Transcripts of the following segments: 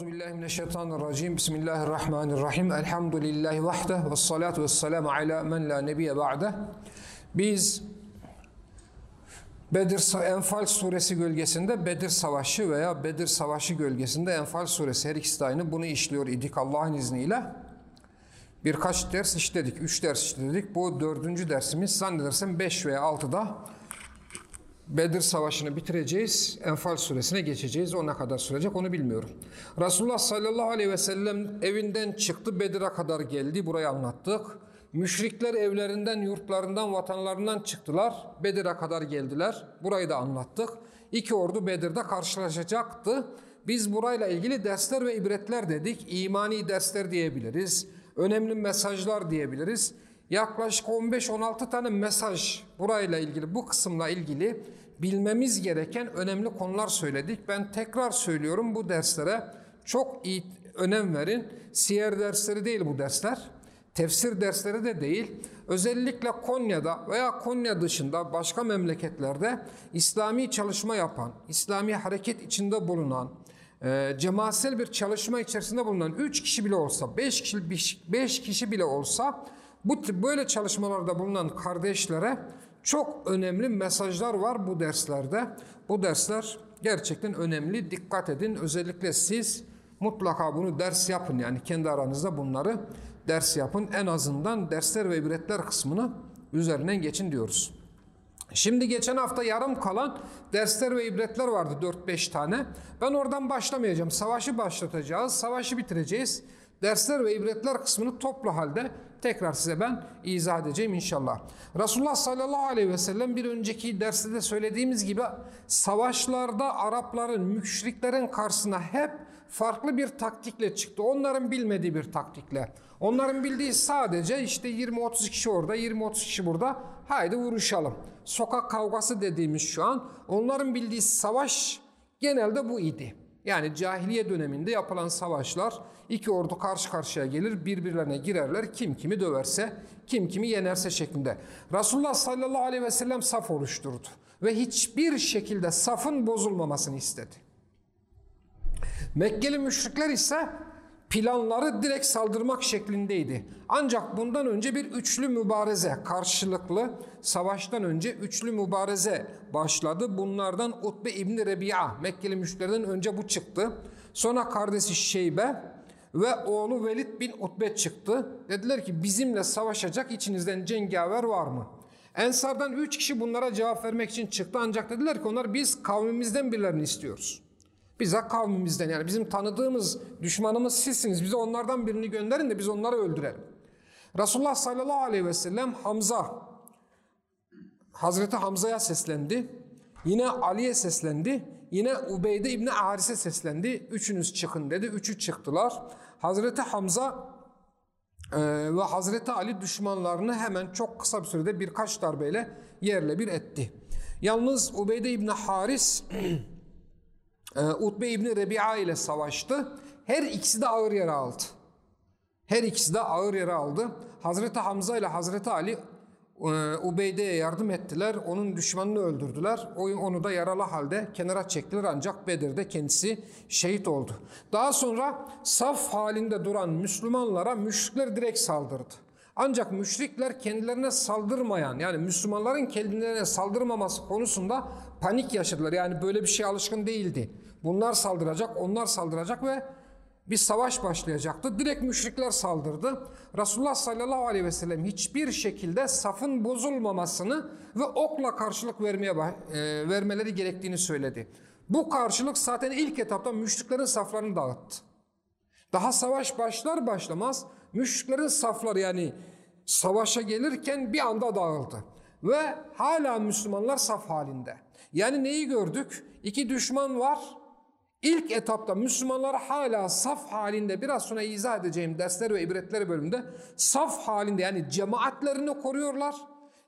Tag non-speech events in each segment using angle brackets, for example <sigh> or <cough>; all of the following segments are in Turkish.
Euzubillahimineşşeytanirracim. Bismillahirrahmanirrahim. Elhamdülillahi vahde ve salatu ve selamu ala men la nebiye ba'de. Biz Bedir Enfal suresi gölgesinde Bedir Savaşı veya Bedir Savaşı gölgesinde Enfal suresi her ikisi de aynı bunu işliyor idik Allah'ın izniyle. Birkaç ders işledik, üç ders işledik. Bu dördüncü dersimiz zannedersem beş veya altıda Bedir Savaşı'nı bitireceğiz. Enfal suresine geçeceğiz. O ne kadar sürecek onu bilmiyorum. Resulullah sallallahu aleyhi ve sellem evinden çıktı. Bedir'e kadar geldi. Burayı anlattık. Müşrikler evlerinden, yurtlarından, vatanlarından çıktılar. Bedir'e kadar geldiler. Burayı da anlattık. İki ordu Bedir'de karşılaşacaktı. Biz burayla ilgili dersler ve ibretler dedik. İmani dersler diyebiliriz. Önemli mesajlar diyebiliriz. Yaklaşık 15-16 tane mesaj burayla ilgili, bu kısımla ilgili bilmemiz gereken önemli konular söyledik. Ben tekrar söylüyorum bu derslere çok iyi önem verin. Siyer dersleri değil bu dersler. Tefsir dersleri de değil. Özellikle Konya'da veya Konya dışında başka memleketlerde İslami çalışma yapan, İslami hareket içinde bulunan, e, cemaatsel bir çalışma içerisinde bulunan 3 kişi bile olsa, 5 kişi, 5 kişi bile olsa bu böyle çalışmalarda bulunan kardeşlere çok önemli mesajlar var bu derslerde. Bu dersler gerçekten önemli. Dikkat edin. Özellikle siz mutlaka bunu ders yapın. Yani kendi aranızda bunları ders yapın. En azından dersler ve ibretler kısmını üzerinden geçin diyoruz. Şimdi geçen hafta yarım kalan dersler ve ibretler vardı 4-5 tane. Ben oradan başlamayacağım. Savaşı başlatacağız. Savaşı bitireceğiz. Dersler ve ibretler kısmını toplu halde tekrar size ben izah edeceğim inşallah. Resulullah sallallahu aleyhi ve sellem bir önceki derste de söylediğimiz gibi savaşlarda Arapların, müşriklerin karşısına hep farklı bir taktikle çıktı. Onların bilmediği bir taktikle. Onların bildiği sadece işte 20-30 kişi orada, 20-30 kişi burada. Haydi vuruşalım. Sokak kavgası dediğimiz şu an. Onların bildiği savaş genelde bu idi. Yani cahiliye döneminde yapılan savaşlar iki ordu karşı karşıya gelir birbirlerine girerler kim kimi döverse kim kimi yenerse şeklinde. Resulullah sallallahu aleyhi ve sellem saf oluşturdu ve hiçbir şekilde safın bozulmamasını istedi. Mekkeli müşrikler ise planları direkt saldırmak şeklindeydi. Ancak bundan önce bir üçlü mübareze, karşılıklı savaştan önce üçlü mübareze başladı. Bunlardan Utbe İbni Rebi'a, Mekkeli müşriklerden önce bu çıktı. Sonra kardeşi Şeybe ve oğlu Velid bin Utbe çıktı. Dediler ki bizimle savaşacak içinizden cengaver var mı? Ensardan üç kişi bunlara cevap vermek için çıktı ancak dediler ki onlar biz kavmimizden birilerini istiyoruz. Bize kavmimizden yani bizim tanıdığımız düşmanımız sizsiniz. Bize onlardan birini gönderin de biz onları öldürelim. Resulullah sallallahu aleyhi ve sellem Hamza, Hazreti Hamza'ya seslendi. Yine Ali'ye seslendi. Yine Ubeyde İbni Haris'e seslendi. Üçünüz çıkın dedi. Üçü çıktılar. Hazreti Hamza e, ve Hazreti Ali düşmanlarını hemen çok kısa bir sürede birkaç darbeyle yerle bir etti. Yalnız Ubeyde İbni Haris <clears throat> Utbe İbni Rebi'a ile savaştı. Her ikisi de ağır yara aldı. Her ikisi de ağır yara aldı. Hazreti Hamza ile Hazreti Ali e, Ubeyde'ye yardım ettiler. Onun düşmanını öldürdüler. Onu da yaralı halde kenara çektiler ancak Bedir'de kendisi şehit oldu. Daha sonra saf halinde duran Müslümanlara müşrikler direkt saldırdı. Ancak müşrikler kendilerine saldırmayan yani Müslümanların kendilerine saldırmaması konusunda panik yaşadılar. Yani böyle bir şey alışkın değildi. Bunlar saldıracak, onlar saldıracak ve bir savaş başlayacaktı. Direkt müşrikler saldırdı. Resulullah sallallahu aleyhi ve sellem hiçbir şekilde safın bozulmamasını ve okla karşılık vermeye e, vermeleri gerektiğini söyledi. Bu karşılık zaten ilk etapta müşriklerin saflarını dağıttı. Daha savaş başlar başlamaz müşriklerin safları yani savaşa gelirken bir anda dağıldı. Ve hala Müslümanlar saf halinde. Yani neyi gördük? İki düşman var. İlk etapta Müslümanlar hala saf halinde biraz sonra izah edeceğim dersler ve ibretleri bölümünde saf halinde yani cemaatlerini koruyorlar.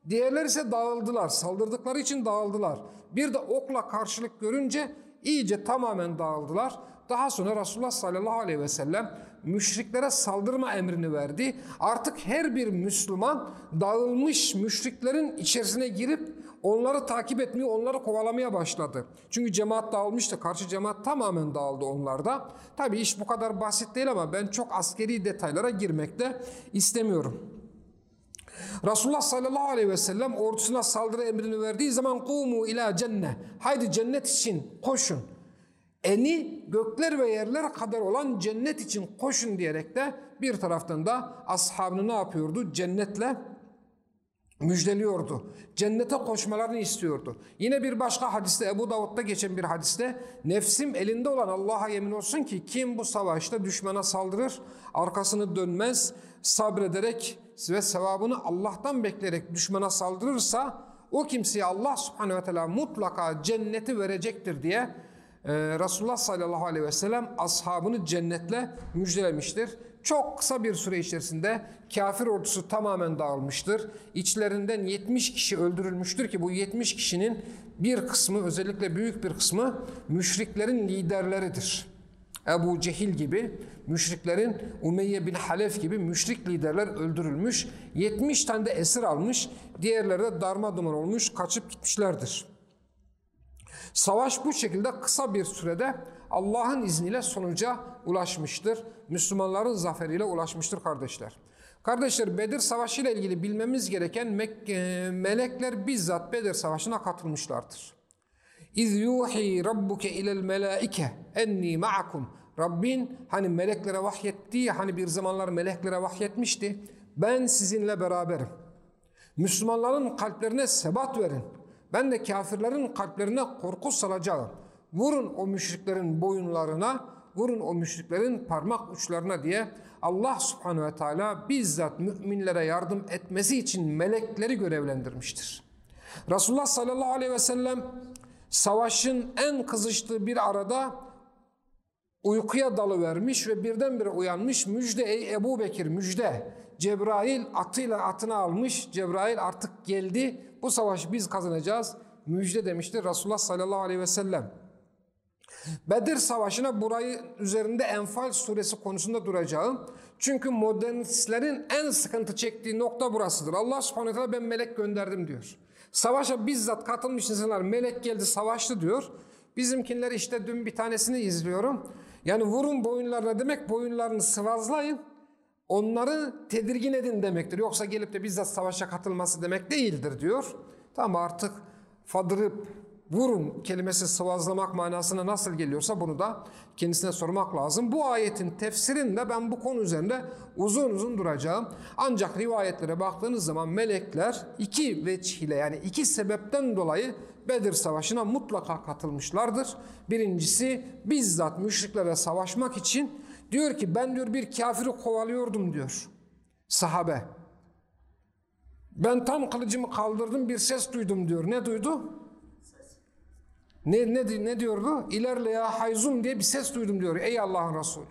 Diğerleri ise dağıldılar. Saldırdıkları için dağıldılar. Bir de okla karşılık görünce iyice tamamen dağıldılar. Daha sonra Resulullah sallallahu aleyhi ve sellem müşriklere saldırma emrini verdi. Artık her bir Müslüman dağılmış müşriklerin içerisine girip onları takip etmeye, onları kovalamaya başladı. Çünkü cemaat dağılmıştı. Karşı cemaat tamamen dağıldı onlarda. Tabi iş bu kadar basit değil ama ben çok askeri detaylara girmekte istemiyorum. Resulullah sallallahu aleyhi ve sellem ordusuna saldırı emrini verdiği zaman kumu ila cenne. Haydi cennet için koşun. Eni gökler ve yerler kadar olan cennet için koşun diyerek de bir taraftan da ashabını ne yapıyordu? Cennetle müjdeliyordu. Cennete koşmalarını istiyordu. Yine bir başka hadiste Ebu Davud'da geçen bir hadiste nefsim elinde olan Allah'a yemin olsun ki kim bu savaşta düşmana saldırır arkasını dönmez sabrederek ve sevabını Allah'tan bekleyerek düşmana saldırırsa o kimseye Allah subhanehu ve teala mutlaka cenneti verecektir diye e, Resulullah sallallahu aleyhi ve sellem ashabını cennetle müjdelemiştir. Çok kısa bir süre içerisinde kafir ordusu tamamen dağılmıştır. İçlerinden 70 kişi öldürülmüştür ki bu 70 kişinin bir kısmı özellikle büyük bir kısmı müşriklerin liderleridir. Ebu Cehil gibi müşriklerin Umeyye bin Halef gibi müşrik liderler öldürülmüş. 70 tane de esir almış. Diğerleri de darma duman olmuş kaçıp gitmişlerdir. Savaş bu şekilde kısa bir sürede Allah'ın izniyle sonuca ulaşmıştır. Müslümanların zaferiyle ulaşmıştır kardeşler. Kardeşler Bedir Savaşı ile ilgili bilmemiz gereken Mekke, melekler bizzat Bedir Savaşı'na katılmışlardır. İz yuhi rabbuke ilel melaike enni ma'akum. Rabbin hani meleklere vahyettiği hani bir zamanlar meleklere vahyetmişti. Ben sizinle beraberim. Müslümanların kalplerine sebat verin. Ben de kafirlerin kalplerine korku salacağım. Vurun o müşriklerin boyunlarına, vurun o müşriklerin parmak uçlarına diye Allah subhanehu ve teala bizzat müminlere yardım etmesi için melekleri görevlendirmiştir. Resulullah sallallahu aleyhi ve sellem savaşın en kızıştığı bir arada uykuya dalıvermiş ve birdenbire uyanmış. Müjde ey Ebu Bekir müjde. Cebrail atıyla atını almış. Cebrail artık geldi. Bu savaşı biz kazanacağız. Müjde demiştir Resulullah sallallahu aleyhi ve sellem. Bedir Savaşı'na burayı üzerinde Enfal suresi konusunda duracağım. Çünkü modernistlerin en sıkıntı çektiği nokta burasıdır. Allah subhanahu teala ben melek gönderdim diyor. Savaşa bizzat katılmış insanlar melek geldi savaştı diyor. Bizimkinler işte dün bir tanesini izliyorum. Yani vurun boyunlarına demek boyunlarını sıvazlayın. Onları tedirgin edin demektir. Yoksa gelip de bizzat savaşa katılması demek değildir diyor. Tamam artık fadırıp vurun kelimesi sıvazlamak manasına nasıl geliyorsa bunu da kendisine sormak lazım. Bu ayetin tefsirinde ben bu konu üzerinde uzun uzun duracağım. Ancak rivayetlere baktığınız zaman melekler iki veç ile yani iki sebepten dolayı Bedir Savaşı'na mutlaka katılmışlardır. Birincisi bizzat müşriklere savaşmak için diyor ki ben diyor bir kafiri kovalıyordum diyor sahabe. Ben tam kılıcımı kaldırdım bir ses duydum diyor. Ne duydu? Ne, ne, ne diyordu? İlerle ya hayzum diye bir ses duydum diyor. Ey Allah'ın Resulü.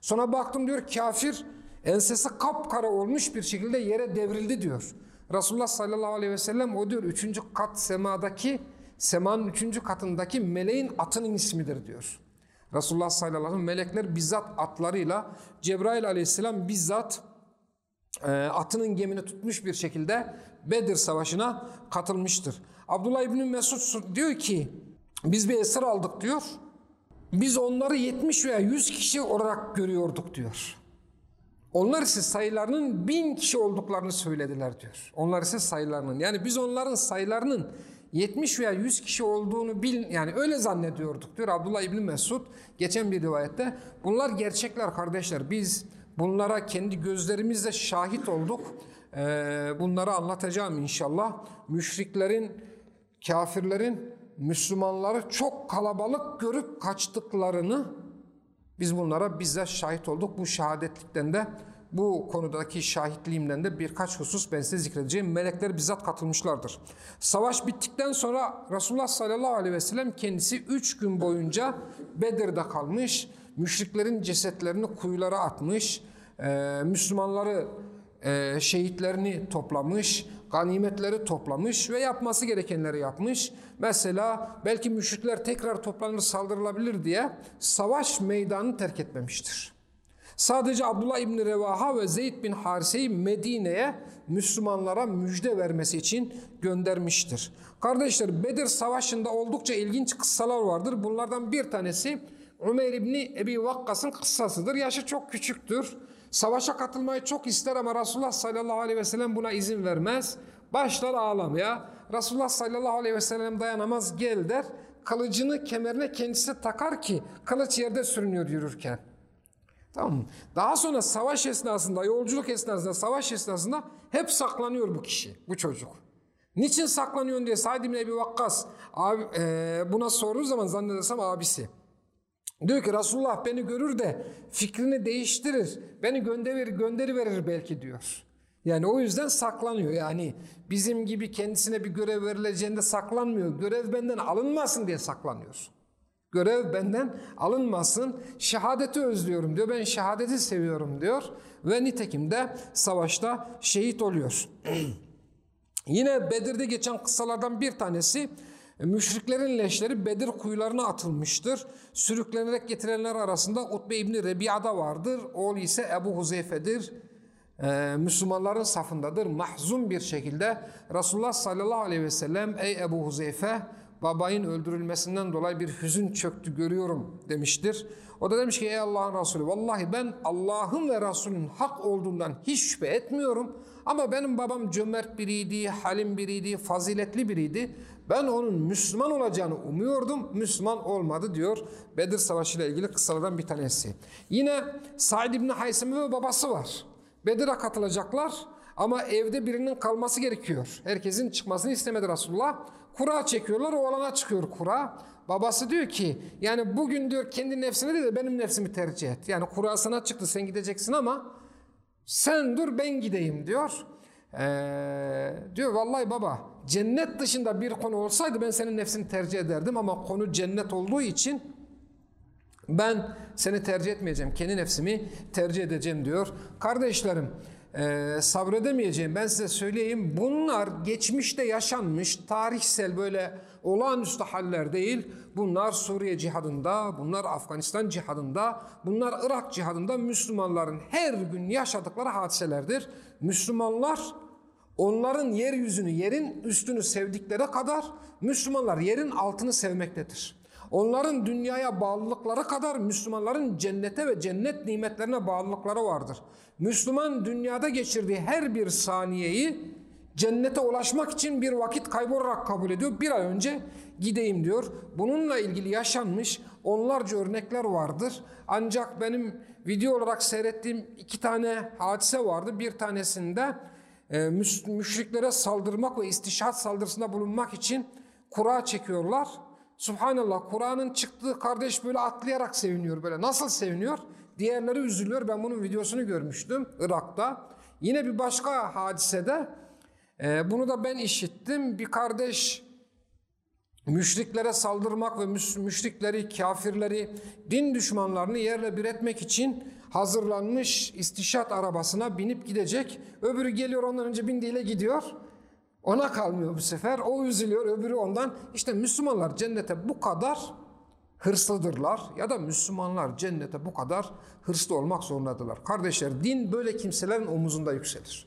Sonra baktım diyor kafir ensesi kapkara olmuş bir şekilde yere devrildi diyor. Resulullah sallallahu aleyhi ve sellem o diyor üçüncü kat semadaki semanın üçüncü katındaki meleğin atının ismidir diyor. Resulullah sallallahu aleyhi ve sellem melekler bizzat atlarıyla Cebrail aleyhisselam bizzat e, atının gemini tutmuş bir şekilde Bedir savaşına katılmıştır. Abdullah İbni Mesud diyor ki biz bir esir aldık diyor. Biz onları 70 veya 100 kişi olarak görüyorduk diyor. Onlar ise sayılarının bin kişi olduklarını söylediler diyor. Onlar ise sayılarının. Yani biz onların sayılarının 70 veya 100 kişi olduğunu bil yani öyle zannediyorduk diyor Abdullah İbni Mesud geçen bir rivayette. Bunlar gerçekler kardeşler. Biz bunlara kendi gözlerimizle şahit olduk. Ee, bunları anlatacağım inşallah. Müşriklerin, kafirlerin Müslümanları çok kalabalık görüp kaçtıklarını biz bunlara bizzat şahit olduk. Bu şehadetlikten de bu konudaki şahitliğimden de birkaç husus ben size zikredeceğim. Melekler bizzat katılmışlardır. Savaş bittikten sonra Resulullah sallallahu aleyhi ve sellem kendisi üç gün boyunca Bedir'de kalmış. Müşriklerin cesetlerini kuyulara atmış. Ee, Müslümanları e, şehitlerini toplamış, ganimetleri toplamış ve yapması gerekenleri yapmış. Mesela belki müşrikler tekrar toplanır saldırılabilir diye savaş meydanını terk etmemiştir. Sadece Abdullah İbni Revaha ve Zeyd bin Harise'yi Medine'ye Müslümanlara müjde vermesi için göndermiştir. Kardeşler Bedir Savaşı'nda oldukça ilginç kıssalar vardır. Bunlardan bir tanesi Ömer İbni Ebi Vakkas'ın kıssasıdır. Yaşı çok küçüktür. Savaşa katılmayı çok ister ama Resulullah sallallahu aleyhi ve sellem buna izin vermez. Başlar ağlamaya. Resulullah sallallahu aleyhi ve sellem dayanamaz gel der. Kılıcını kemerine kendisi takar ki kılıç yerde sürünüyor yürürken. Tamam? Daha sonra savaş esnasında, yolculuk esnasında, savaş esnasında hep saklanıyor bu kişi, bu çocuk. Niçin saklanıyorsun diye Said bin Ebi Vakkas abi, e, buna sorduğu zaman zannedersem abisi. Diyor ki Resulullah beni görür de fikrini değiştirir. Beni gönderir, gönderi verir belki diyor. Yani o yüzden saklanıyor. Yani bizim gibi kendisine bir görev verileceğinde saklanmıyor. Görev benden alınmasın diye saklanıyor. Görev benden alınmasın. Şehadeti özlüyorum diyor. Ben şehadeti seviyorum diyor. Ve nitekim de savaşta şehit oluyor. <clears throat> Yine Bedir'de geçen kıssalardan bir tanesi müşriklerin leşleri Bedir kuyularına atılmıştır. Sürüklenerek getirenler arasında Utbe İbni Rebia'da vardır. Oğlu ise Ebu Huzeyfe'dir. Ee, Müslümanların safındadır. Mahzun bir şekilde Resulullah sallallahu aleyhi ve sellem ey Ebu Huzeyfe babayın öldürülmesinden dolayı bir hüzün çöktü görüyorum demiştir. O da demiş ki ey Allah'ın Resulü vallahi ben Allah'ın ve Resulünün hak olduğundan hiç şüphe etmiyorum. Ama benim babam cömert biriydi, halim biriydi, faziletli biriydi. Ben onun Müslüman olacağını umuyordum. Müslüman olmadı diyor. Bedir Savaşı ile ilgili kıssalardan bir tanesi. Yine Said İbni Haysem ve babası var. Bedir'e katılacaklar ama evde birinin kalması gerekiyor. Herkesin çıkmasını istemedi Resulullah. Kura çekiyorlar, o alana çıkıyor kura. Babası diyor ki yani bugün diyor kendi nefsini değil de benim nefsimi tercih et. Yani kura sana çıktı sen gideceksin ama sen dur ben gideyim diyor. Ee, diyor vallahi baba cennet dışında bir konu olsaydı ben senin nefsini tercih ederdim ama konu cennet olduğu için ben seni tercih etmeyeceğim. Kendi nefsimi tercih edeceğim diyor. Kardeşlerim e, sabredemeyeceğim ben size söyleyeyim. Bunlar geçmişte yaşanmış tarihsel böyle olağanüstü haller değil. Bunlar Suriye cihadında, bunlar Afganistan cihadında, bunlar Irak cihadında Müslümanların her gün yaşadıkları hadiselerdir. Müslümanlar onların yeryüzünü, yerin üstünü sevdikleri kadar Müslümanlar yerin altını sevmektedir. Onların dünyaya bağlılıkları kadar Müslümanların cennete ve cennet nimetlerine bağlılıkları vardır. Müslüman dünyada geçirdiği her bir saniyeyi cennete ulaşmak için bir vakit kaybı olarak kabul ediyor. Bir ay önce gideyim diyor. Bununla ilgili yaşanmış onlarca örnekler vardır. Ancak benim video olarak seyrettiğim iki tane hadise vardı. Bir tanesinde e, müşriklere saldırmak ve istişat saldırısında bulunmak için kura çekiyorlar. Subhanallah Kur'an'ın çıktığı kardeş böyle atlayarak seviniyor böyle. Nasıl seviniyor? Diğerleri üzülüyor. Ben bunun videosunu görmüştüm Irak'ta. Yine bir başka hadisede e, bunu da ben işittim. Bir kardeş müşriklere saldırmak ve müşrikleri, kafirleri, din düşmanlarını yerle bir etmek için hazırlanmış istişat arabasına binip gidecek. Öbürü geliyor ondan önce bindiğiyle gidiyor. Ona kalmıyor bu sefer. O üzülüyor, öbürü ondan. İşte Müslümanlar cennete bu kadar hırslıdırlar ya da Müslümanlar cennete bu kadar hırslı olmak zorundadırlar. Kardeşler din böyle kimselerin omuzunda yükselir.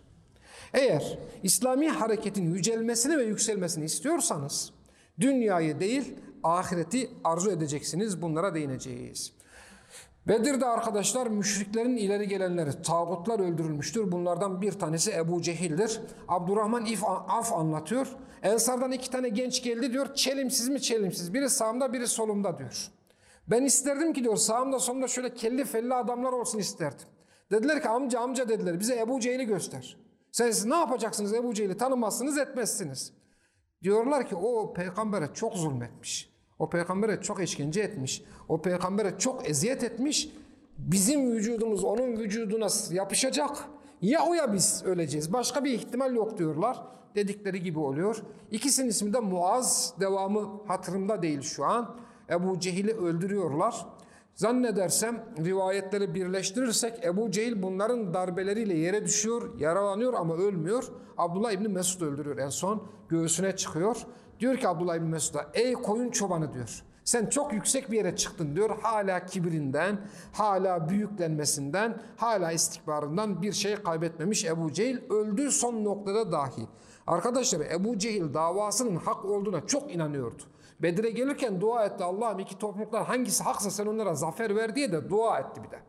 Eğer İslami hareketin yücelmesini ve yükselmesini istiyorsanız dünyayı değil ahireti arzu edeceksiniz. Bunlara değineceğiz. Bedir'de arkadaşlar müşriklerin ileri gelenleri, tağutlar öldürülmüştür. Bunlardan bir tanesi Ebu Cehil'dir. Abdurrahman İf, Af anlatıyor. Ensardan iki tane genç geldi diyor. Çelimsiz mi çelimsiz? Biri sağımda biri solumda diyor. Ben isterdim ki diyor sağımda solumda şöyle kelli felli adamlar olsun isterdim. Dediler ki amca amca dediler bize Ebu Cehil'i göster. Sen siz ne yapacaksınız Ebu Cehil'i tanımazsınız etmezsiniz. Diyorlar ki o peygambere çok zulmetmiş. O peygambere çok işkence etmiş. O peygambere çok eziyet etmiş. Bizim vücudumuz onun vücuduna yapışacak. Ya o ya biz öleceğiz. Başka bir ihtimal yok diyorlar. Dedikleri gibi oluyor. İkisinin ismi de Muaz. Devamı hatırımda değil şu an. Ebu Cehil'i öldürüyorlar. Zannedersem rivayetleri birleştirirsek Ebu Cehil bunların darbeleriyle yere düşüyor, yaralanıyor ama ölmüyor. Abdullah İbni Mesud öldürüyor en son. Göğsüne çıkıyor. Diyor ki Abdullah İbni Mesud'a ey koyun çobanı diyor. Sen çok yüksek bir yere çıktın diyor. Hala kibirinden, hala büyüklenmesinden, hala istikbarından bir şey kaybetmemiş Ebu Cehil öldüğü son noktada dahi. Arkadaşlar Ebu Cehil davasının hak olduğuna çok inanıyordu. Bedir'e gelirken dua etti. Allah'ım iki topluluklar hangisi haksa sen onlara zafer ver diye de dua etti bir de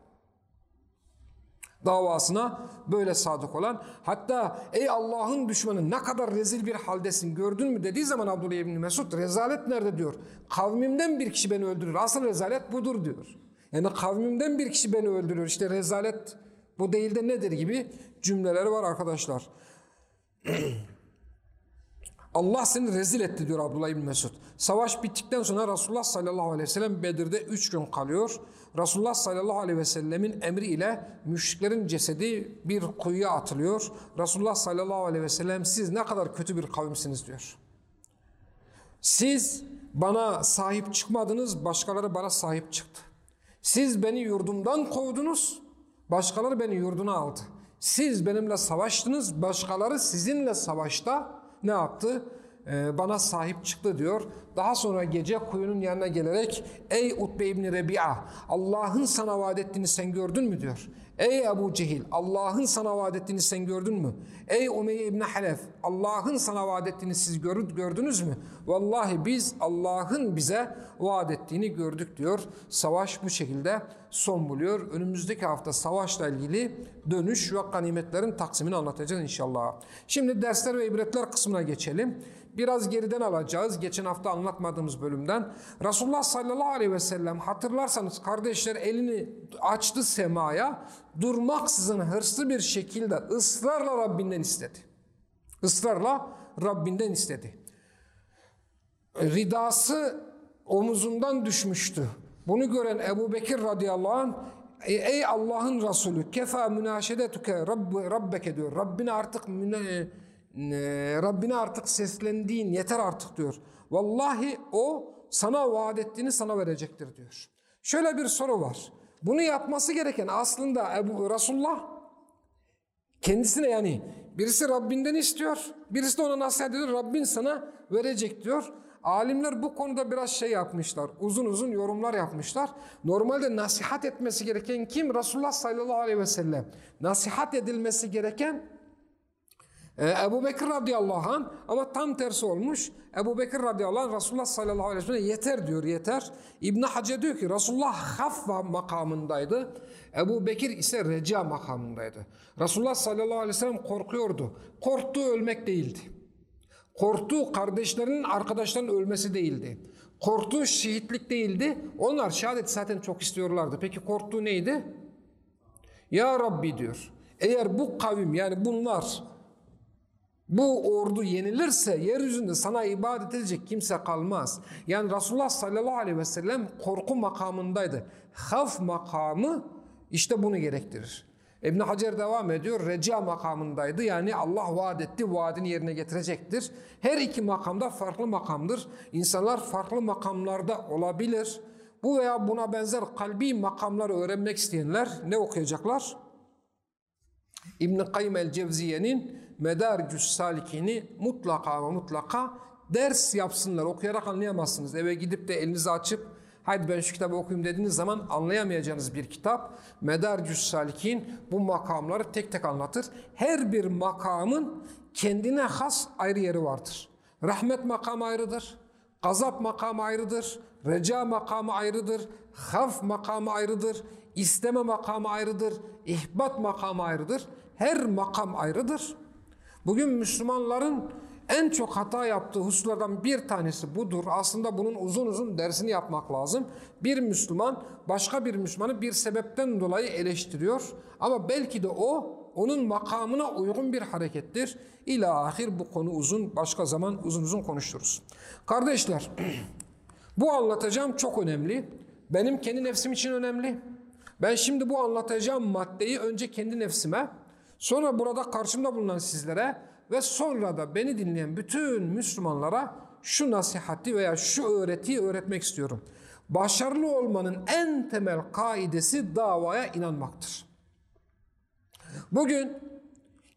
davasına böyle sadık olan hatta ey Allah'ın düşmanı ne kadar rezil bir haldesin gördün mü dediği zaman Abdullah İbni Mesud rezalet nerede diyor. Kavmimden bir kişi beni öldürür. Asıl rezalet budur diyor. Yani kavmimden bir kişi beni öldürür. İşte rezalet bu değil de nedir gibi cümleleri var arkadaşlar. <clears throat> Allah seni rezil etti diyor Abdullah İbni Mesud. Savaş bittikten sonra Resulullah sallallahu aleyhi ve sellem Bedir'de üç gün kalıyor. Resulullah sallallahu aleyhi ve sellemin emriyle müşriklerin cesedi bir kuyuya atılıyor. Resulullah sallallahu aleyhi ve sellem siz ne kadar kötü bir kavimsiniz diyor. Siz bana sahip çıkmadınız, başkaları bana sahip çıktı. Siz beni yurdumdan kovdunuz, başkaları beni yurduna aldı. Siz benimle savaştınız, başkaları sizinle savaşta ne yaptı? Ee, bana sahip çıktı diyor. Daha sonra gece kuyunun yanına gelerek ey Utbe İbni Rebi'a Allah'ın sana vaat ettiğini sen gördün mü diyor. Ey Ebu Cehil Allah'ın sana vaat ettiğini sen gördün mü? Ey Umeyye İbni Halef Allah'ın sana vaat ettiğini siz gördünüz mü? Vallahi biz Allah'ın bize vaat ettiğini gördük diyor. Savaş bu şekilde son buluyor. Önümüzdeki hafta savaşla ilgili dönüş ve ganimetlerin taksimini anlatacağız inşallah. Şimdi dersler ve ibretler kısmına geçelim. Biraz geriden alacağız. Geçen hafta anlatmadığımız bölümden. Resulullah sallallahu aleyhi ve sellem hatırlarsanız kardeşler elini açtı semaya. Durmaksızın hırslı bir şekilde ısrarla Rabbinden istedi. Israrla Rabbinden istedi. Ridası omuzundan düşmüştü. Bunu gören Ebu Bekir radıyallahu anh Ey Allah'ın Resulü kefa münaşedetuke Rabb, Rabbeke diyor. Rabbine artık Rabbine artık seslendiğin yeter artık diyor. Vallahi o sana vaat ettiğini sana verecektir diyor. Şöyle bir soru var. Bunu yapması gereken aslında Ebu Resulullah kendisine yani birisi Rabbinden istiyor, birisi de ona nasihat ediyor. Rabbin sana verecek diyor. Alimler bu konuda biraz şey yapmışlar. Uzun uzun yorumlar yapmışlar. Normalde nasihat etmesi gereken kim? Resulullah sallallahu aleyhi ve sellem. Nasihat edilmesi gereken ee, Ebu Bekir radıyallahu anh ama tam tersi olmuş. Ebu Bekir radıyallahu anh Resulullah sallallahu aleyhi ve sellem yeter diyor yeter. İbn Hacer diyor ki Resulullah haffa makamındaydı. Ebu Bekir ise reca makamındaydı. Resulullah sallallahu aleyhi ve sellem korkuyordu. Korktuğu ölmek değildi. Korktuğu kardeşlerinin arkadaşlarının ölmesi değildi. Korktuğu şehitlik değildi. Onlar şehadet zaten çok istiyorlardı. Peki korktuğu neydi? Ya Rabbi diyor. Eğer bu kavim yani bunlar bu ordu yenilirse yeryüzünde sana ibadet edecek kimse kalmaz. Yani Resulullah sallallahu aleyhi ve sellem korku makamındaydı. Haf makamı işte bunu gerektirir. İbn Hacer devam ediyor. Reca makamındaydı. Yani Allah vaat etti, vaadini yerine getirecektir. Her iki makamda farklı makamdır. İnsanlar farklı makamlarda olabilir. Bu veya buna benzer kalbi makamları öğrenmek isteyenler ne okuyacaklar? İbn Kayyim el-Cevziye'nin Medaricüs Salikini mutlaka ve mutlaka ders yapsınlar. Okuyarak anlayamazsınız. Eve gidip de elinizi açıp haydi ben şu kitabı okuyayım dediğiniz zaman anlayamayacağınız bir kitap. Medaricüs Salikin bu makamları tek tek anlatır. Her bir makamın kendine has ayrı yeri vardır. Rahmet makamı ayrıdır. Gazap makamı ayrıdır. Reca makamı ayrıdır. Haf makamı ayrıdır. isteme makamı ayrıdır. ihbat makamı ayrıdır. Her makam ayrıdır. Bugün Müslümanların en çok hata yaptığı hususlardan bir tanesi budur. Aslında bunun uzun uzun dersini yapmak lazım. Bir Müslüman başka bir Müslümanı bir sebepten dolayı eleştiriyor. Ama belki de o onun makamına uygun bir harekettir. İla ahir bu konu uzun. Başka zaman uzun uzun konuşuruz. Kardeşler <clears throat> bu anlatacağım çok önemli. Benim kendi nefsim için önemli. Ben şimdi bu anlatacağım maddeyi önce kendi nefsime Sonra burada karşımda bulunan sizlere ve sonra da beni dinleyen bütün Müslümanlara şu nasihati veya şu öğretiyi öğretmek istiyorum. Başarılı olmanın en temel kaidesi davaya inanmaktır. Bugün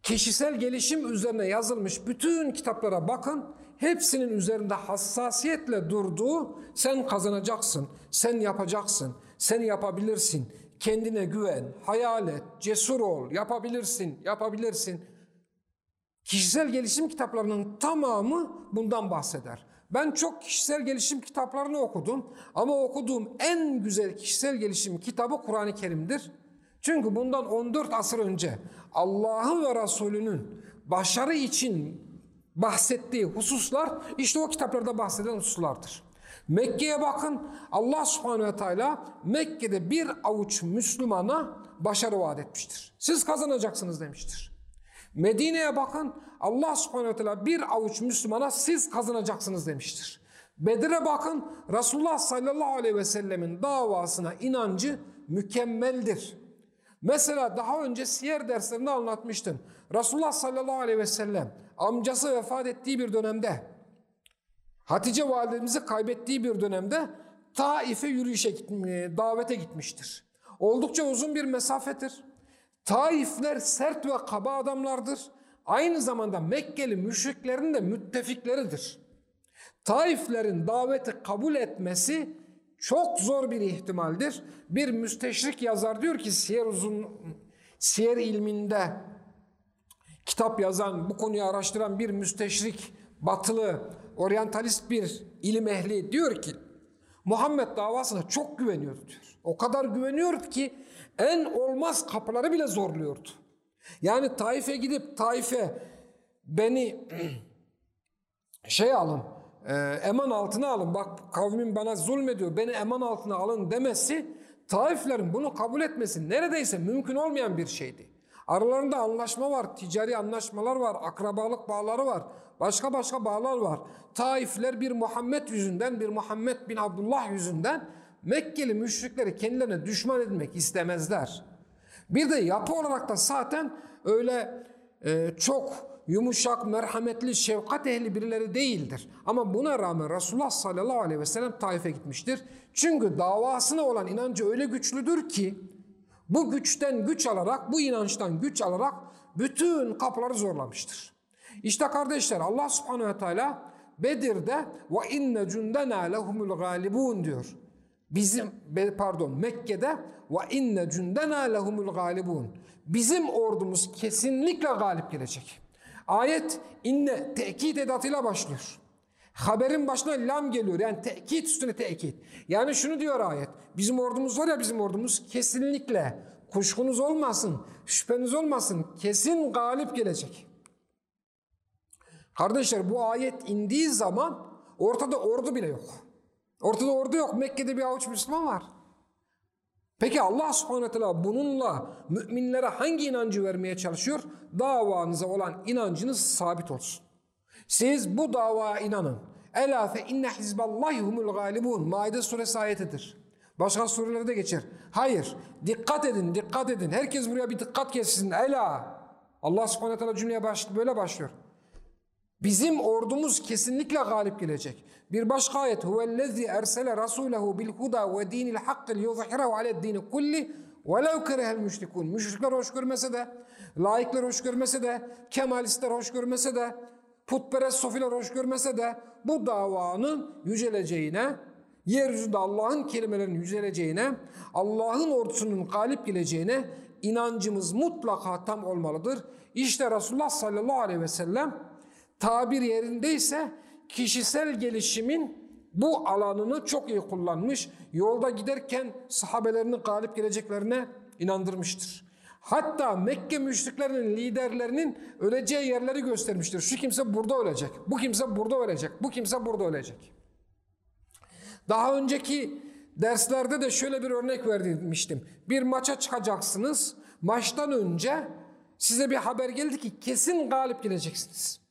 Kişisel gelişim üzerine yazılmış bütün kitaplara bakın. Hepsinin üzerinde hassasiyetle durduğu sen kazanacaksın, sen yapacaksın, sen yapabilirsin. Kendine güven, hayal et, cesur ol, yapabilirsin, yapabilirsin. Kişisel gelişim kitaplarının tamamı bundan bahseder. Ben çok kişisel gelişim kitaplarını okudum ama okuduğum en güzel kişisel gelişim kitabı Kur'an-ı Kerim'dir. Çünkü bundan 14 asır önce Allah'ın ve Resulünün başarı için bahsettiği hususlar işte o kitaplarda bahseden hususlardır. Mekke'ye bakın Allah subhanehu ve teala Mekke'de bir avuç Müslümana başarı vaat etmiştir. Siz kazanacaksınız demiştir. Medine'ye bakın Allah subhanehu teala bir avuç Müslümana siz kazanacaksınız demiştir. Bedir'e bakın Resulullah sallallahu aleyhi ve sellemin davasına inancı mükemmeldir. Mesela daha önce siyer derslerinde anlatmıştım. Resulullah sallallahu aleyhi ve sellem amcası vefat ettiği bir dönemde Hatice validemizi kaybettiği bir dönemde Taif'e yürüyüşe gitmeye, davete gitmiştir. Oldukça uzun bir mesafedir. Taifler sert ve kaba adamlardır. Aynı zamanda Mekkeli müşriklerin de müttefikleridir. Taiflerin daveti kabul etmesi çok zor bir ihtimaldir. Bir müsteşrik yazar diyor ki siyer uzun siyer ilminde kitap yazan, bu konuyu araştıran bir müsteşrik, batılı, oryantalist bir ilim ehli diyor ki Muhammed davasına çok güveniyordu diyor. O kadar güveniyordu ki en olmaz kapıları bile zorluyordu. Yani Taif'e gidip Taif'e beni <clears throat> şey alın, e, eman altına alın. Bak kavmin bana zulmediyor, beni eman altına alın demesi Taiflerin bunu kabul etmesi neredeyse mümkün olmayan bir şeydi. Aralarında anlaşma var, ticari anlaşmalar var, akrabalık bağları var, başka başka bağlar var. Taifler bir Muhammed yüzünden, bir Muhammed bin Abdullah yüzünden Mekkeli müşrikleri kendilerine düşman edmek istemezler. Bir de yapı olarak da zaten öyle e, çok yumuşak, merhametli, şefkat ehli birileri değildir. Ama buna rağmen Resulullah sallallahu aleyhi ve sellem Taif'e gitmiştir. Çünkü davasına olan inancı öyle güçlüdür ki bu güçten güç alarak, bu inançtan güç alarak bütün kapıları zorlamıştır. İşte kardeşler Allah subhanehu ve teala Bedir'de ve inne cundena lehumul galibun diyor. Bizim pardon Mekke'de ve inne cundena lehumul galibun. Bizim ordumuz kesinlikle galip gelecek. Ayet inne tekit edatıyla başlıyor. Haberin başına lam geliyor. Yani tekit üstüne tekit. Yani şunu diyor ayet. Bizim ordumuz var ya bizim ordumuz kesinlikle kuşkunuz olmasın, şüpheniz olmasın. Kesin galip gelecek. Kardeşler bu ayet indiği zaman ortada ordu bile yok. Ortada ordu yok. Mekke'de bir avuç Müslüman var. Peki Allah subhanahu teala bununla müminlere hangi inancı vermeye çalışıyor? Davanıza olan inancınız sabit olsun. Siz bu davaya inanın. Ela fe inne hizballahi humul galibun. Maide suresi ayetidir. Başka surelerde geçer. Hayır. Dikkat edin, dikkat edin. Herkes buraya bir dikkat kessin. Ela. Allah subhanahu teala cümleye baş, böyle başlıyor. Bizim ordumuz kesinlikle galip gelecek. Bir başka ayet. Huvellezî ersele rasulehu bil huda ve dinil hakkil yuzhirehu aled dini kulli velev kerehel müşrikun. Müşrikler hoş görmese de, laikler hoş görmese de, kemalistler hoş görmese de, putperest sofiler hoş görmese de bu davanın yüceleceğine, yeryüzünde Allah'ın kelimelerinin yüceleceğine, Allah'ın ordusunun galip geleceğine inancımız mutlaka tam olmalıdır. İşte Resulullah sallallahu aleyhi ve sellem tabir yerindeyse kişisel gelişimin bu alanını çok iyi kullanmış. Yolda giderken sahabelerini galip geleceklerine inandırmıştır. Hatta Mekke müşriklerinin liderlerinin öleceği yerleri göstermiştir. Şu kimse burada ölecek, bu kimse burada ölecek, bu kimse burada ölecek. Daha önceki derslerde de şöyle bir örnek vermiştim. Bir maça çıkacaksınız. Maçtan önce size bir haber geldi ki kesin galip geleceksiniz.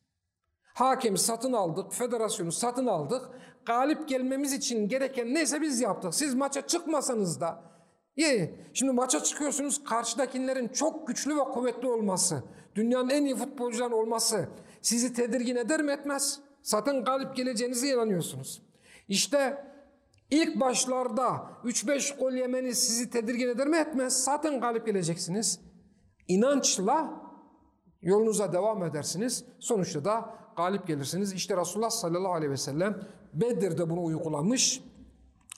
Hakemi satın aldık, federasyonu satın aldık. Galip gelmemiz için gereken neyse biz yaptık. Siz maça çıkmasanız da iyi. Şimdi maça çıkıyorsunuz karşıdakilerin çok güçlü ve kuvvetli olması, dünyanın en iyi futbolcuların olması sizi tedirgin eder mi etmez? Zaten galip geleceğinize inanıyorsunuz. İşte ilk başlarda 3-5 gol yemeniz sizi tedirgin eder mi etmez? Zaten galip geleceksiniz. İnançla Yolunuza devam edersiniz. Sonuçta da galip gelirsiniz. İşte Resulullah sallallahu aleyhi ve sellem Bedir'de bunu uygulamış.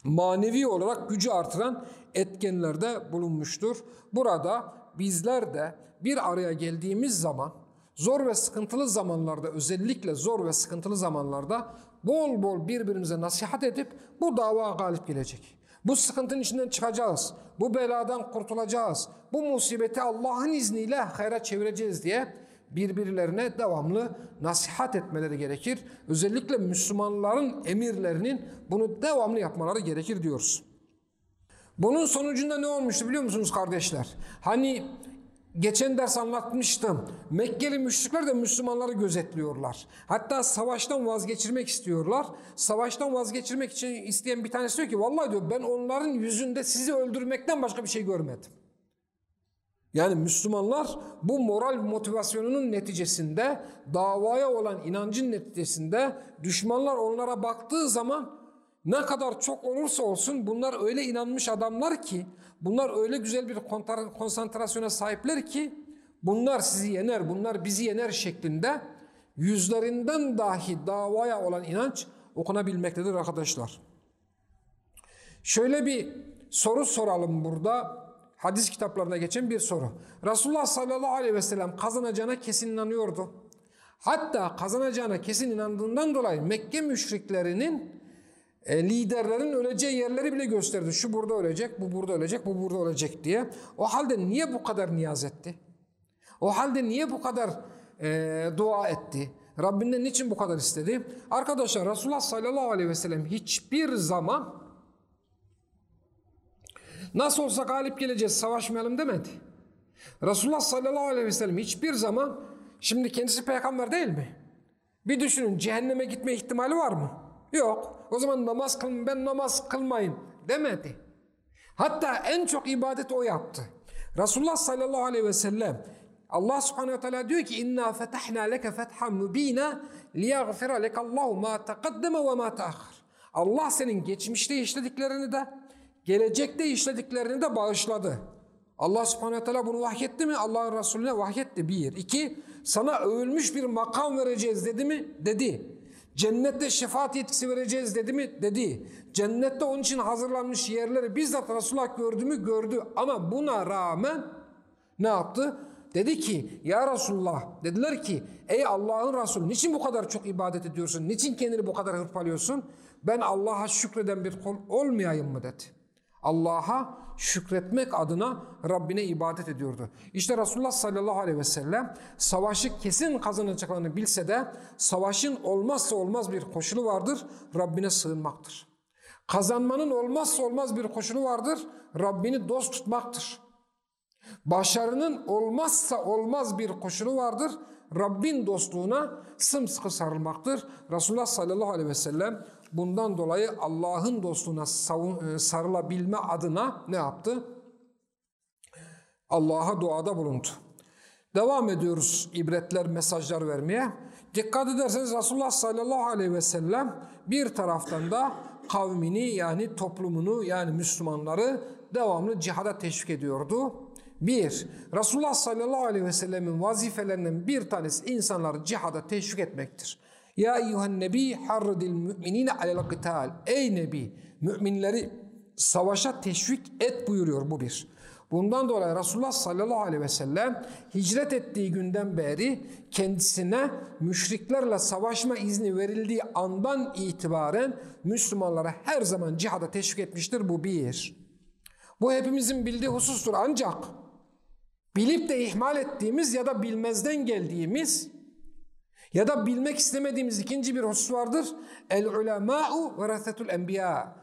Manevi olarak gücü artıran etkenlerde bulunmuştur. Burada bizler de bir araya geldiğimiz zaman zor ve sıkıntılı zamanlarda özellikle zor ve sıkıntılı zamanlarda bol bol birbirimize nasihat edip bu dava galip gelecek. Bu sıkıntının içinden çıkacağız. Bu beladan kurtulacağız. Bu musibeti Allah'ın izniyle hayra çevireceğiz diye birbirlerine devamlı nasihat etmeleri gerekir. Özellikle Müslümanların emirlerinin bunu devamlı yapmaları gerekir diyoruz. Bunun sonucunda ne olmuştu biliyor musunuz kardeşler? Hani geçen ders anlatmıştım. Mekkeli müşrikler de Müslümanları gözetliyorlar. Hatta savaştan vazgeçirmek istiyorlar. Savaştan vazgeçirmek için isteyen bir tanesi diyor ki vallahi diyor ben onların yüzünde sizi öldürmekten başka bir şey görmedim. Yani Müslümanlar bu moral motivasyonunun neticesinde davaya olan inancın neticesinde düşmanlar onlara baktığı zaman ne kadar çok olursa olsun bunlar öyle inanmış adamlar ki bunlar öyle güzel bir konsantrasyona sahipler ki bunlar sizi yener, bunlar bizi yener şeklinde yüzlerinden dahi davaya olan inanç okunabilmektedir arkadaşlar. Şöyle bir soru soralım burada. Hadis kitaplarına geçen bir soru. Resulullah sallallahu aleyhi ve sellem kazanacağına kesin inanıyordu. Hatta kazanacağına kesin inandığından dolayı Mekke müşriklerinin e, liderlerin öleceği yerleri bile gösterdi. Şu burada ölecek, bu burada ölecek, bu burada ölecek diye. O halde niye bu kadar niyaz etti? O halde niye bu kadar e, dua etti? Rabbinden niçin bu kadar istedi? Arkadaşlar Resulullah sallallahu aleyhi ve sellem hiçbir zaman nasıl olsa galip geleceğiz savaşmayalım demedi. Resulullah sallallahu aleyhi ve sellem hiçbir zaman şimdi kendisi peygamber değil mi? Bir düşünün cehenneme gitme ihtimali var mı? Yok. O zaman namaz kılın ben namaz kılmayın demedi. Hatta en çok ibadet o yaptı. Resulullah sallallahu aleyhi ve sellem Allah subhanehu ve teala diyor ki inna fetahna leke fethan mubina liyaghfira lekallahu ma taqaddama ve ma ta'akhir. Allah senin geçmişte işlediklerini de gelecekte işlediklerini de bağışladı. Allah subhanehu teala bunu vahyetti mi? Allah'ın Resulüne vahyetti bir. İki, sana övülmüş bir makam vereceğiz dedi mi? Dedi. Cennette şefaat yetkisi vereceğiz dedi mi? Dedi. Cennette onun için hazırlanmış yerleri bizzat Resulullah gördü mü? Gördü. Ama buna rağmen ne yaptı? Dedi ki ya Resulullah dediler ki ey Allah'ın Resulü niçin bu kadar çok ibadet ediyorsun? Niçin kendini bu kadar hırpalıyorsun? Ben Allah'a şükreden bir kul olmayayım mı dedi. Allah'a şükretmek adına Rabbine ibadet ediyordu. İşte Resulullah sallallahu aleyhi ve sellem savaşı kesin kazanacaklarını bilse de savaşın olmazsa olmaz bir koşulu vardır. Rabbine sığınmaktır. Kazanmanın olmazsa olmaz bir koşulu vardır. Rabbini dost tutmaktır. Başarının olmazsa olmaz bir koşulu vardır. Rabbin dostluğuna sımsıkı sarılmaktır. Resulullah sallallahu aleyhi ve sellem bundan dolayı Allah'ın dostluğuna e, sarılabilme adına ne yaptı? Allah'a duada bulundu. Devam ediyoruz ibretler, mesajlar vermeye. Dikkat ederseniz Resulullah sallallahu aleyhi ve sellem bir taraftan da kavmini yani toplumunu yani Müslümanları devamlı cihada teşvik ediyordu. Bir, Resulullah sallallahu aleyhi ve sellemin vazifelerinden bir tanesi insanları cihada teşvik etmektir. Ya eyyuhen nebi harridil müminine alel kıtal. Ey nebi müminleri savaşa teşvik et buyuruyor bu bir. Bundan dolayı Resulullah sallallahu aleyhi ve sellem hicret ettiği günden beri kendisine müşriklerle savaşma izni verildiği andan itibaren Müslümanlara her zaman cihada teşvik etmiştir. Bu bir. Bu hepimizin bildiği husustur ancak bilip de ihmal ettiğimiz ya da bilmezden geldiğimiz ya da bilmek istemediğimiz ikinci bir husus vardır. El ulemâ'u verasetul enbiya.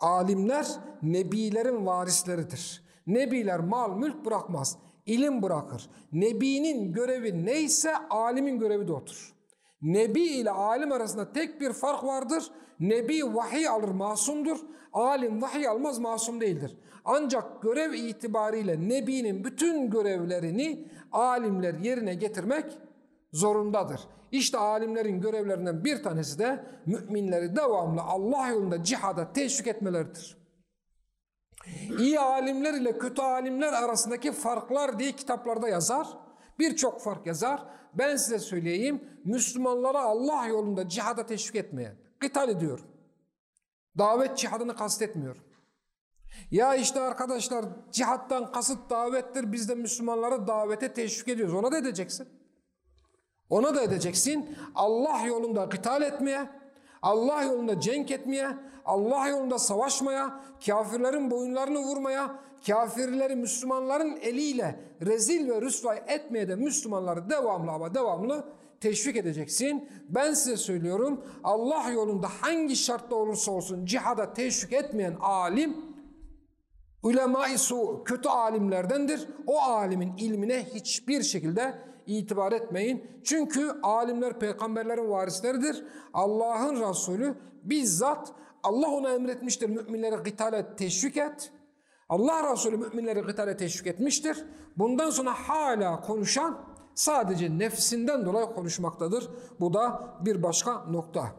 Alimler nebilerin varisleridir. Nebiler mal mülk bırakmaz. ilim bırakır. Nebinin görevi neyse alimin görevi de odur. Nebi ile alim arasında tek bir fark vardır. Nebi vahiy alır masumdur. Alim vahiy almaz masum değildir. Ancak görev itibariyle Nebi'nin bütün görevlerini alimler yerine getirmek zorundadır. İşte alimlerin görevlerinden bir tanesi de müminleri devamlı Allah yolunda cihada teşvik etmeleridir. İyi alimler ile kötü alimler arasındaki farklar diye kitaplarda yazar. Birçok fark yazar. Ben size söyleyeyim. Müslümanlara Allah yolunda cihada teşvik etmeyen. Kıtal ediyorum. Davet cihadını kastetmiyorum. Ya işte arkadaşlar cihattan kasıt davettir. Biz de Müslümanları davete teşvik ediyoruz. Ona da edeceksin. Ona da edeceksin. Allah yolunda kıtal etmeye, Allah yolunda cenk etmeye, Allah yolunda savaşmaya, kafirlerin boyunlarını vurmaya, kafirleri Müslümanların eliyle rezil ve rüsvay etmeye de Müslümanları devamlı ama devamlı teşvik edeceksin. Ben size söylüyorum Allah yolunda hangi şartta olursa olsun cihada teşvik etmeyen alim ulema-i kötü alimlerdendir. O alimin ilmine hiçbir şekilde itibar etmeyin. Çünkü alimler peygamberlerin varisleridir. Allah'ın Resulü bizzat Allah ona emretmiştir müminleri gitale teşvik et. Allah Resulü müminleri gitale teşvik etmiştir. Bundan sonra hala konuşan sadece nefsinden dolayı konuşmaktadır. Bu da bir başka nokta.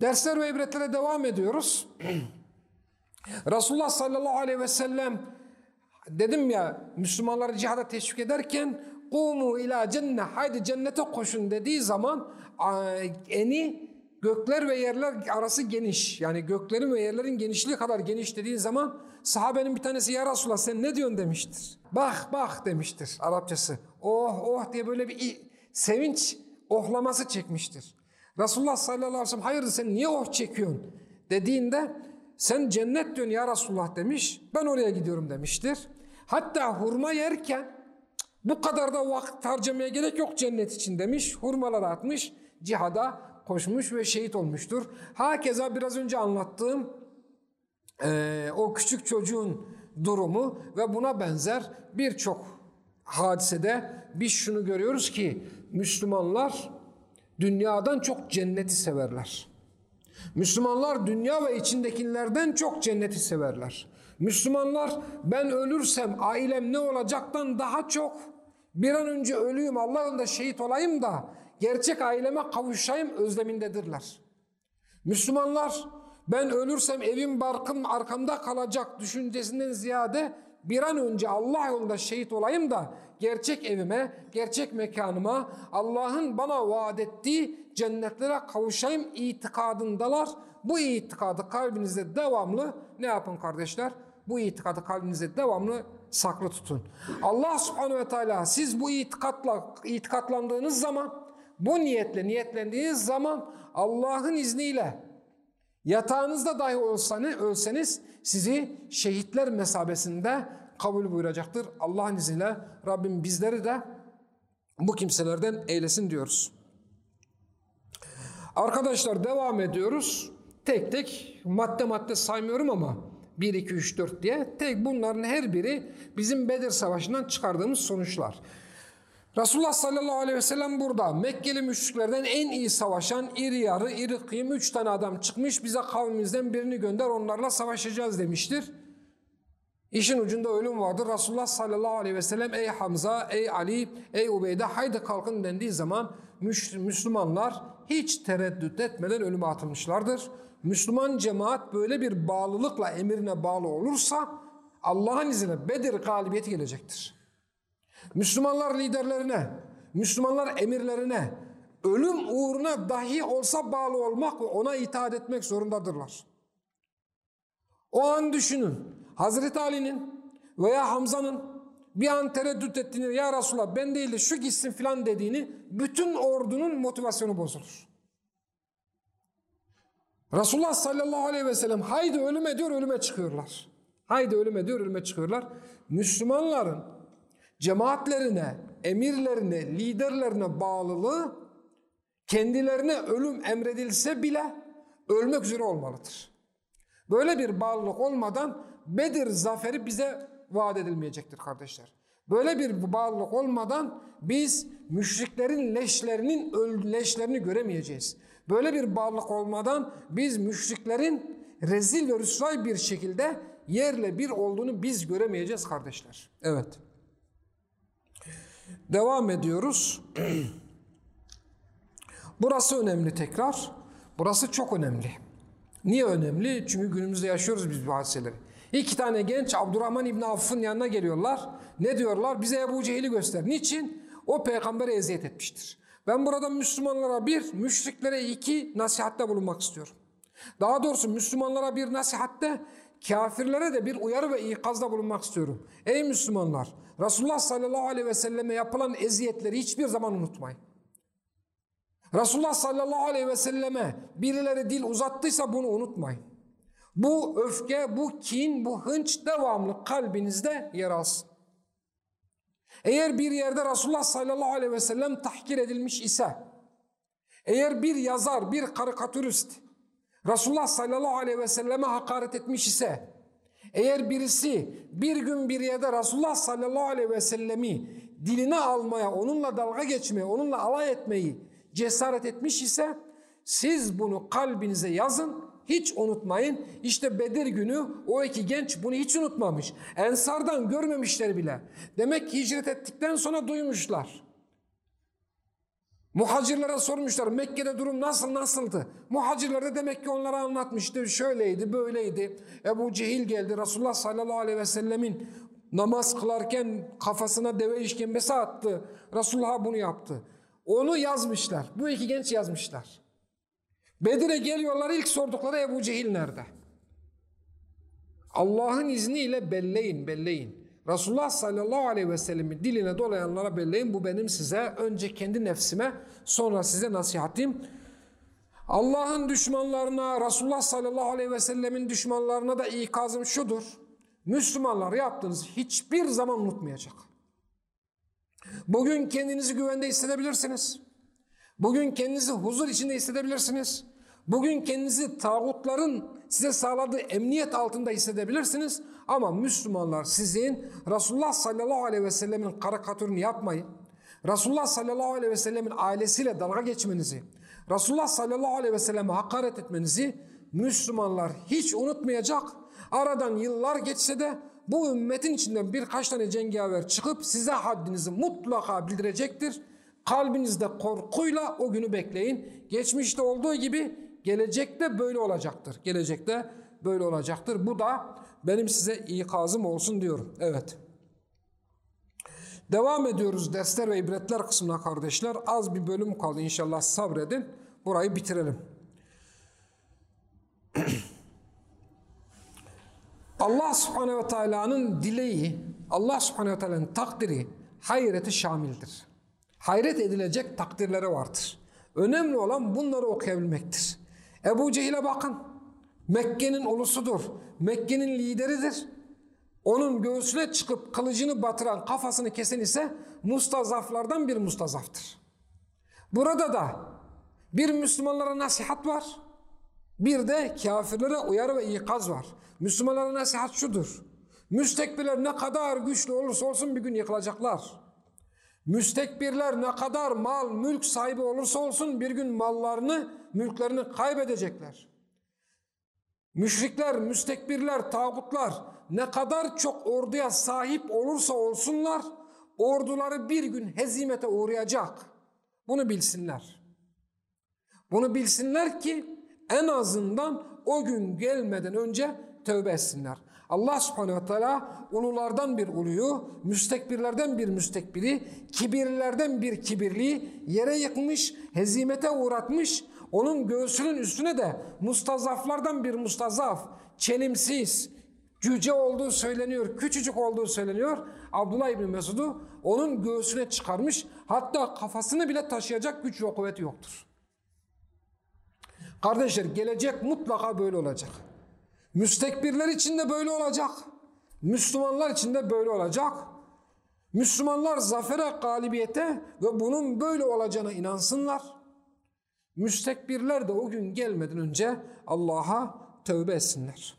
Dersler ve ibretlere devam ediyoruz. <clears throat> Resulullah sallallahu aleyhi ve sellem dedim ya Müslümanları cihada teşvik ederken kumu ila cennet haydi cennete koşun dediği zaman eni gökler ve yerler arası geniş. Yani göklerin ve yerlerin genişliği kadar geniş dediği zaman sahabenin bir tanesi ya Resulallah sen ne diyorsun demiştir. Bak bak demiştir Arapçası. Oh oh diye böyle bir sevinç ohlaması çekmiştir. Resulullah sallallahu aleyhi ve sellem hayırdır sen niye oh çekiyorsun dediğinde sen cennet diyorsun ya Resulullah demiş. Ben oraya gidiyorum demiştir. Hatta hurma yerken bu kadar da vakit harcamaya gerek yok cennet için demiş. Hurmalar atmış, cihada koşmuş ve şehit olmuştur. Hakeza biraz önce anlattığım e, o küçük çocuğun durumu ve buna benzer birçok hadisede biz şunu görüyoruz ki Müslümanlar dünyadan çok cenneti severler. Müslümanlar dünya ve içindekilerden çok cenneti severler. Müslümanlar ben ölürsem ailem ne olacaktan daha çok bir an önce ölüyüm Allah'ın da şehit olayım da gerçek aileme kavuşayım özlemindedirler. Müslümanlar ben ölürsem evim barkım arkamda kalacak düşüncesinden ziyade bir an önce Allah yolunda şehit olayım da gerçek evime, gerçek mekanıma, Allah'ın bana vaat ettiği cennetlere kavuşayım itikadındalar. Bu itikadı kalbinizde devamlı ne yapın kardeşler? Bu itikadı kalbinizde devamlı saklı tutun. Allah subhanehu ve teala siz bu itikatla itikatlandığınız zaman, bu niyetle niyetlendiğiniz zaman Allah'ın izniyle yatağınızda dahi olsanız, ölseniz sizi şehitler mesabesinde kabul buyuracaktır. Allah'ın izniyle Rabbim bizleri de bu kimselerden eylesin diyoruz. Arkadaşlar devam ediyoruz. Tek tek madde madde saymıyorum ama 1, 2, 3, 4 diye tek bunların her biri bizim Bedir Savaşı'ndan çıkardığımız sonuçlar. Resulullah sallallahu aleyhi ve sellem burada Mekkeli müşriklerden en iyi savaşan iri yarı, iri kıyım üç tane adam çıkmış bize kavmimizden birini gönder onlarla savaşacağız demiştir. İşin ucunda ölüm vardır. Resulullah sallallahu aleyhi ve sellem ey Hamza, ey Ali, ey Ubeyde haydi kalkın dendiği zaman Müslümanlar hiç tereddüt etmeden ölüme atılmışlardır. Müslüman cemaat böyle bir bağlılıkla emrine bağlı olursa Allah'ın izniyle Bedir galibiyeti gelecektir. Müslümanlar liderlerine, Müslümanlar emirlerine, ölüm uğruna dahi olsa bağlı olmak ve ona itaat etmek zorundadırlar. O an düşünün, Hazreti Ali'nin veya Hamza'nın bir an tereddüt ettiğini, ya Resulallah ben değil de şu gitsin filan dediğini, bütün ordunun motivasyonu bozulur. Resulullah sallallahu aleyhi ve sellem haydi ölüme diyor ölüme çıkıyorlar. Haydi ölüme diyor ölüme çıkıyorlar. Müslümanların cemaatlerine, emirlerine, liderlerine bağlılığı kendilerine ölüm emredilse bile ölmek üzere olmalıdır. Böyle bir bağlılık olmadan Bedir zaferi bize vaat edilmeyecektir kardeşler. Böyle bir bağlılık olmadan biz müşriklerin leşlerinin leşlerini göremeyeceğiz. Böyle bir bağlılık olmadan biz müşriklerin rezil ve rüsvay bir şekilde yerle bir olduğunu biz göremeyeceğiz kardeşler. Evet. Devam ediyoruz. <clears throat> Burası önemli tekrar. Burası çok önemli. Niye önemli? Çünkü günümüzde yaşıyoruz biz bu hadiseleri. İki tane genç Abdurrahman İbni Avf'ın yanına geliyorlar. Ne diyorlar? Bize Ebu Cehil'i göster. Niçin? o peygambere eziyet etmiştir. Ben burada Müslümanlara bir, müşriklere iki nasihatte bulunmak istiyorum. Daha doğrusu Müslümanlara bir nasihatte, kafirlere de bir uyarı ve ikazda bulunmak istiyorum. Ey Müslümanlar! Resulullah sallallahu aleyhi ve selleme yapılan eziyetleri hiçbir zaman unutmayın. Resulullah sallallahu aleyhi ve selleme birileri dil uzattıysa bunu unutmayın. Bu öfke, bu kin, bu hınç devamlı kalbinizde yer alsın. Eğer bir yerde Resulullah sallallahu aleyhi ve sellem tahkir edilmiş ise, eğer bir yazar, bir karikatürist Resulullah sallallahu aleyhi ve selleme hakaret etmiş ise, eğer birisi bir gün bir yerde Resulullah sallallahu aleyhi ve sellemi diline almaya, onunla dalga geçmeye, onunla alay etmeyi cesaret etmiş ise siz bunu kalbinize yazın, hiç unutmayın. İşte Bedir günü o iki genç bunu hiç unutmamış. Ensardan görmemişler bile. Demek ki hicret ettikten sonra duymuşlar. Muhacirlere sormuşlar Mekke'de durum nasıl nasıldı? Muhacirler de demek ki onlara anlatmıştır. Şöyleydi böyleydi. Ebu Cehil geldi Resulullah sallallahu aleyhi ve sellemin namaz kılarken kafasına deve işkembesi attı. Resulullah bunu yaptı. Onu yazmışlar. Bu iki genç yazmışlar. Bedir'e geliyorlar ilk sordukları Ebu Cehil nerede? Allah'ın izniyle belleyin, belleyin. Resulullah sallallahu aleyhi ve sellemin diline dolayanlara belleyin. Bu benim size önce kendi nefsime sonra size nasihatim. Allah'ın düşmanlarına, Resulullah sallallahu aleyhi ve sellemin düşmanlarına da ikazım şudur. Müslümanlar yaptığınız hiçbir zaman unutmayacak. Bugün kendinizi güvende hissedebilirsiniz. Bugün kendinizi huzur içinde hissedebilirsiniz. Bugün kendinizi tağutların size sağladığı emniyet altında hissedebilirsiniz. Ama Müslümanlar sizin Resulullah sallallahu aleyhi ve sellemin karikatürünü yapmayın. Resulullah sallallahu aleyhi ve sellemin ailesiyle dalga geçmenizi, Resulullah sallallahu aleyhi ve selleme hakaret etmenizi Müslümanlar hiç unutmayacak. Aradan yıllar geçse de bu ümmetin içinden birkaç tane cengaver çıkıp size haddinizi mutlaka bildirecektir. Kalbinizde korkuyla o günü bekleyin. Geçmişte olduğu gibi gelecekte böyle olacaktır. Gelecekte böyle olacaktır. Bu da benim size ikazım olsun diyorum. Evet. Devam ediyoruz dersler ve ibretler kısmına kardeşler. Az bir bölüm kaldı inşallah sabredin. Burayı bitirelim. <clears throat> Allah subhanehu ve teala'nın dileği, Allah subhanehu ve teala'nın takdiri hayreti şamildir. Hayret edilecek takdirleri vardır. Önemli olan bunları okuyabilmektir. Ebu Cehil'e bakın. Mekke'nin ulusudur. Mekke'nin lideridir. Onun göğsüne çıkıp kılıcını batıran, kafasını kesen ise mustazaflardan bir mustazaftır. Burada da bir Müslümanlara nasihat var. Bir de kafirlere uyarı ve ikaz var. Müslümanlara nasihat şudur. Müstekbirler ne kadar güçlü olursa olsun bir gün yıkılacaklar. Müstekbirler ne kadar mal, mülk sahibi olursa olsun bir gün mallarını, mülklerini kaybedecekler. Müşrikler, müstekbirler, tağutlar ne kadar çok orduya sahip olursa olsunlar, orduları bir gün hezimete uğrayacak. Bunu bilsinler. Bunu bilsinler ki en azından o gün gelmeden önce tövbe etsinler. Allah subhanehu ve teala ululardan bir uluyu, müstekbirlerden bir müstekbiri, kibirlilerden bir kibirliyi yere yıkmış, hezimete uğratmış, onun göğsünün üstüne de mustazaflardan bir mustazaf, çelimsiz, cüce olduğu söyleniyor, küçücük olduğu söyleniyor. Abdullah İbni Mesud'u onun göğsüne çıkarmış, hatta kafasını bile taşıyacak güç ve kuvveti yoktur. Kardeşler gelecek mutlaka böyle olacak. Müstekbirler için de böyle olacak. Müslümanlar için de böyle olacak. Müslümanlar zafere, galibiyete ve bunun böyle olacağına inansınlar. Müstekbirler de o gün gelmeden önce Allah'a tövbe etsinler.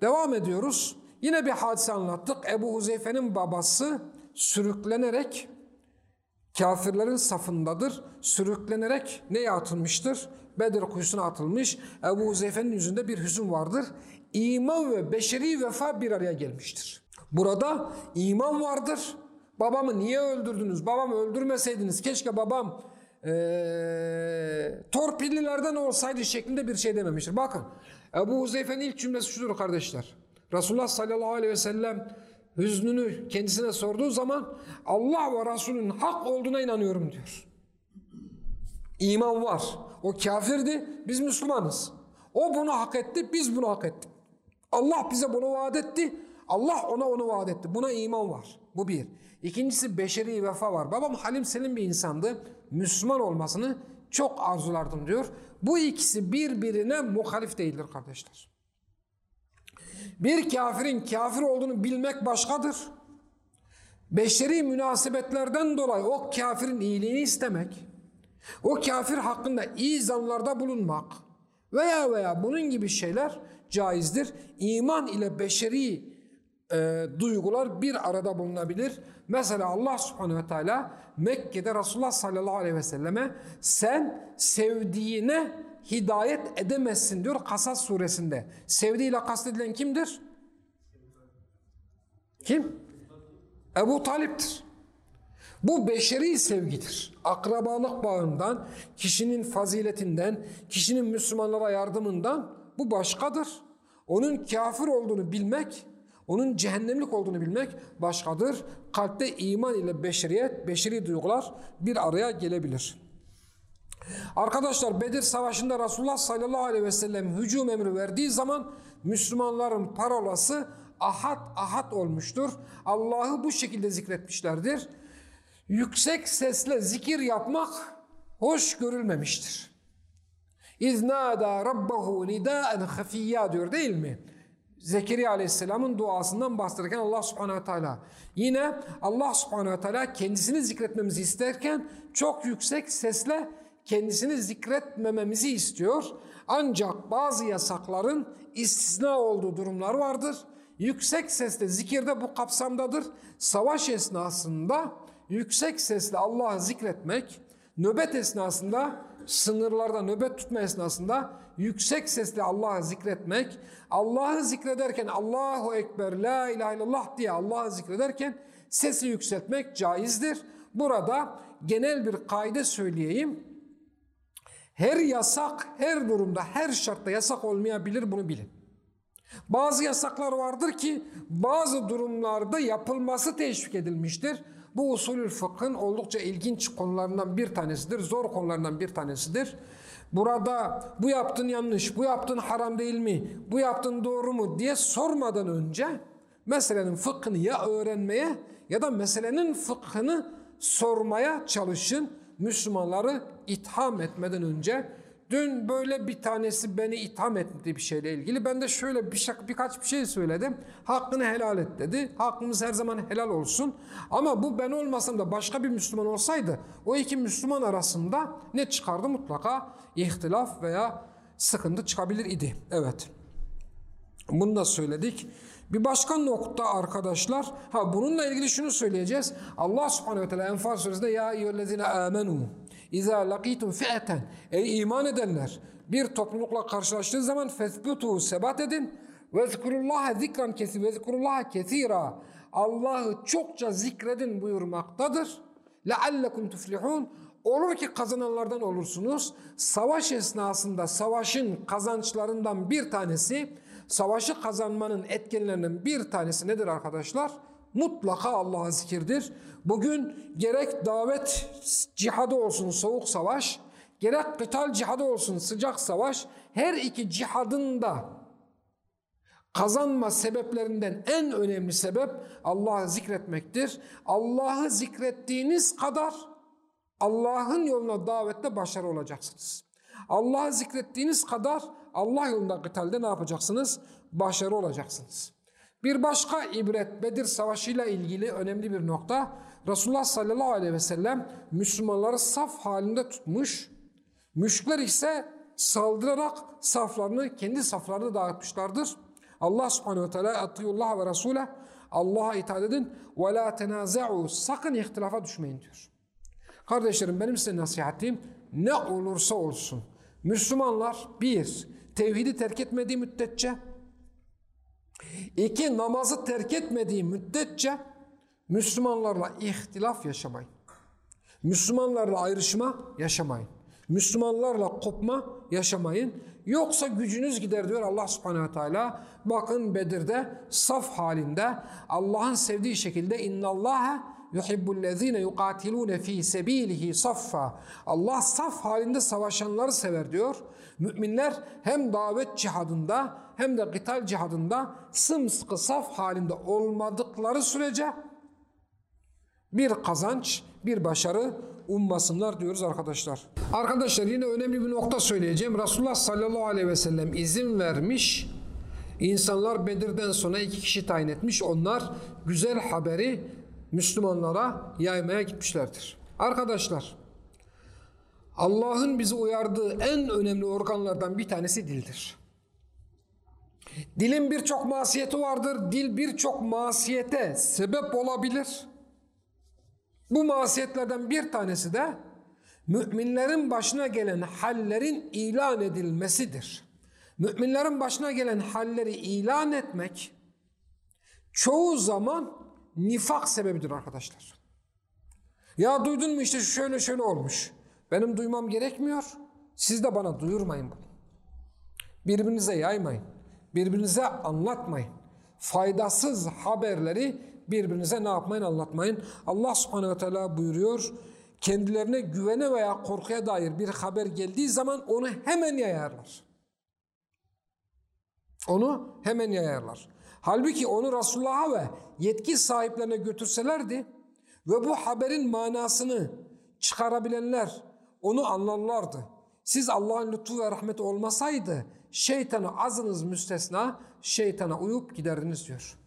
Devam ediyoruz. Yine bir hadise anlattık. Ebu Huzeyfe'nin babası sürüklenerek kafirlerin safındadır. Sürüklenerek neye atılmıştır? Bedir kuyusuna atılmış. Ebu Huzeyfe'nin yüzünde bir hüzün vardır. İman ve beşeri vefa bir araya gelmiştir. Burada iman vardır. Babamı niye öldürdünüz? Babamı öldürmeseydiniz keşke babam ee, torpillilerden olsaydı şeklinde bir şey dememiştir. Bakın Ebu Huzeyfe'nin ilk cümlesi şudur kardeşler. Resulullah sallallahu aleyhi ve sellem hüznünü kendisine sorduğu zaman Allah ve Resulünün hak olduğuna inanıyorum diyor. İman var. O kafirdi, biz Müslümanız. O bunu hak etti, biz bunu hak ettik. Allah bize bunu vaat etti, Allah ona onu vaat etti. Buna iman var. Bu bir. İkincisi beşeri vefa var. Babam Halim Selim bir insandı. Müslüman olmasını çok arzulardım diyor. Bu ikisi birbirine muhalif değildir kardeşler. Bir kafirin kafir olduğunu bilmek başkadır. Beşeri münasebetlerden dolayı o kafirin iyiliğini istemek, o kafir hakkında iyi zanlarda bulunmak veya veya bunun gibi şeyler caizdir. İman ile beşeri e, duygular bir arada bulunabilir. Mesela Allah subhanehu ve teala Mekke'de Resulullah sallallahu aleyhi ve selleme sen sevdiğine hidayet edemezsin diyor Kasas suresinde. Sevdiğiyle kastedilen kimdir? Kim? Ebu Talip'tir. Bu beşeri sevgidir. Akrabalık bağından, kişinin faziletinden, kişinin Müslümanlara yardımından bu başkadır. Onun kafir olduğunu bilmek, onun cehennemlik olduğunu bilmek başkadır. Kalpte iman ile beşeriyet, beşeri duygular bir araya gelebilir. Arkadaşlar Bedir Savaşı'nda Resulullah sallallahu aleyhi ve sellem hücum emri verdiği zaman Müslümanların parolası ahad ahad olmuştur. Allah'ı bu şekilde zikretmişlerdir. Yüksek sesle zikir yapmak hoş görülmemiştir. İznâdâ rabbahu nidâen hafiyya diyor değil mi? Zekeriya Aleyhisselam'ın duasından bahsederken Allah Subhanahu Teala yine Allah Subhanahu Teala kendisini zikretmemizi isterken çok yüksek sesle kendisini zikretmememizi istiyor. Ancak bazı yasakların istisna olduğu durumlar vardır. Yüksek sesle zikirde bu kapsamdadır. Savaş esnasında yüksek sesle Allah'ı zikretmek, nöbet esnasında sınırlarda nöbet tutma esnasında yüksek sesle Allah'ı zikretmek, Allah'ı zikrederken Allahu Ekber, La ilahe illallah diye Allah'ı zikrederken sesi yükseltmek caizdir. Burada genel bir kaide söyleyeyim. Her yasak, her durumda, her şartta yasak olmayabilir bunu bilin. Bazı yasaklar vardır ki bazı durumlarda yapılması teşvik edilmiştir. Bu usulü fıkhın oldukça ilginç konularından bir tanesidir. Zor konularından bir tanesidir. Burada bu yaptın yanlış, bu yaptın haram değil mi, bu yaptın doğru mu diye sormadan önce meselenin fıkhını ya öğrenmeye ya da meselenin fıkhını sormaya çalışın. Müslümanları itham etmeden önce Dün böyle bir tanesi beni itham etti bir şeyle ilgili. Ben de şöyle bir şey, birkaç bir şey söyledim. Hakkını helal et dedi. Hakkımız her zaman helal olsun. Ama bu ben olmasam da başka bir Müslüman olsaydı o iki Müslüman arasında ne çıkardı? Mutlaka ihtilaf veya sıkıntı çıkabilir idi. Evet. Bunu da söyledik. Bir başka nokta arkadaşlar, ha bununla ilgili şunu söyleyeceğiz. Allah subhanehu ve teala Enfal suresinde ya eyyühellezine amenu İza lakitum fi'eten ey iman edenler bir toplulukla karşılaştığı zaman fethbutu sebat edin ve zikrullaha zikran kesi ve zikrullaha kesira Allah'ı çokça zikredin buyurmaktadır. Leallekum tuflihun olur ki kazananlardan olursunuz. Savaş esnasında savaşın kazançlarından bir tanesi savaşı kazanmanın etkenlerinin bir tanesi nedir arkadaşlar? Mutlaka Allah'a zikirdir. Bugün gerek davet cihadı olsun soğuk savaş, gerek kıtal cihadı olsun sıcak savaş, her iki cihadın da kazanma sebeplerinden en önemli sebep Allah'ı zikretmektir. Allah'ı zikrettiğiniz kadar Allah'ın yoluna davette başarı olacaksınız. Allah'ı zikrettiğiniz kadar Allah yolunda kıtalde ne yapacaksınız? Başarı olacaksınız. Bir başka ibret Bedir Savaşı ile ilgili önemli bir nokta. Resulullah sallallahu aleyhi ve sellem Müslümanları saf halinde tutmuş. Müşrikler ise saldırarak saflarını kendi saflarını dağıtmışlardır. Allah subhanehu ve teala atıyullah ve Resul'e Allah'a itaat edin ve la tenaza'u sakın ihtilafa düşmeyin diyor. Kardeşlerim benim size nasihatim ne olursa olsun Müslümanlar bir tevhidi terk etmediği müddetçe İki, namazı terk etmediği müddetçe Müslümanlarla ihtilaf yaşamayın. Müslümanlarla ayrışma yaşamayın. Müslümanlarla kopma yaşamayın. Yoksa gücünüz gider diyor Allah subhanehu teala. Bakın Bedir'de saf halinde Allah'ın sevdiği şekilde innallaha yuhibbullezine yuqatilune fi sebilihi saffa. Allah saf halinde savaşanları sever diyor. Müminler hem davet cihadında hem de kıtal cihadında sımsıkı saf halinde olmadıkları sürece bir kazanç, bir başarı ummasınlar diyoruz arkadaşlar. Arkadaşlar yine önemli bir nokta söyleyeceğim. Resulullah sallallahu aleyhi ve sellem izin vermiş. İnsanlar Bedir'den sonra iki kişi tayin etmiş. Onlar güzel haberi Müslümanlara yaymaya gitmişlerdir. Arkadaşlar Allah'ın bizi uyardığı en önemli organlardan bir tanesi dildir. Dilin birçok masiyeti vardır. Dil birçok masiyete sebep olabilir. Bu masiyetlerden bir tanesi de müminlerin başına gelen hallerin ilan edilmesidir. Müminlerin başına gelen halleri ilan etmek çoğu zaman nifak sebebidir arkadaşlar. Ya duydun mu işte şöyle şöyle olmuş. Benim duymam gerekmiyor. Siz de bana duyurmayın bunu. Birbirinize yaymayın. Birbirinize anlatmayın. Faydasız haberleri birbirinize ne yapmayın anlatmayın. Allah subhanehu ve teala buyuruyor. Kendilerine güvene veya korkuya dair bir haber geldiği zaman onu hemen yayarlar. Onu hemen yayarlar. Halbuki onu Resulullah'a ve yetki sahiplerine götürselerdi ve bu haberin manasını çıkarabilenler onu anlarlardı. Siz Allah'ın lütfu ve rahmeti olmasaydı şeytana azınız müstesna şeytana uyup giderdiniz diyor.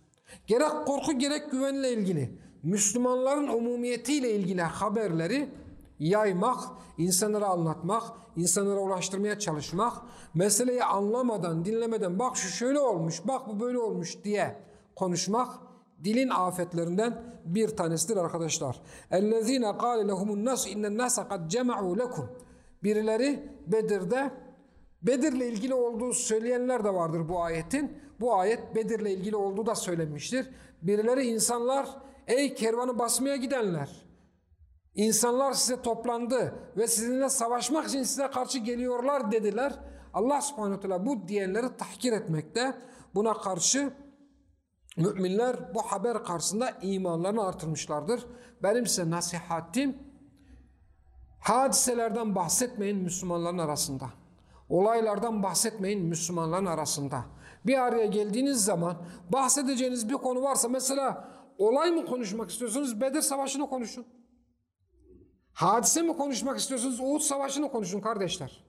Gerek korku gerek güvenle ilgili Müslümanların umumiyetiyle ilgili haberleri yaymak, insanlara anlatmak, insanlara ulaştırmaya çalışmak, meseleyi anlamadan, dinlemeden bak şu şöyle olmuş, bak bu böyle olmuş diye konuşmak dilin afetlerinden bir tanesidir arkadaşlar. اَلَّذ۪ينَ قَالَ لَهُمُ النَّاسُ اِنَّ النَّاسَ قَدْ جَمَعُوا لَكُمْ Birileri Bedir'de Bedir'le ilgili olduğu söyleyenler de vardır bu ayetin. Bu ayet Bedir'le ilgili olduğu da söylenmiştir. Birileri insanlar ey kervanı basmaya gidenler insanlar size toplandı ve sizinle savaşmak için size karşı geliyorlar dediler. Allah subhanahu teala bu diyenleri tahkir etmekte. Buna karşı müminler bu haber karşısında imanlarını artırmışlardır. Benim size nasihatim hadiselerden bahsetmeyin Müslümanların arasında. Olaylardan bahsetmeyin Müslümanların arasında. Bir araya geldiğiniz zaman bahsedeceğiniz bir konu varsa mesela olay mı konuşmak istiyorsunuz? Bedir Savaşı'nı konuşun. Hadise mi konuşmak istiyorsunuz? Uhud Savaşı'nı konuşun kardeşler.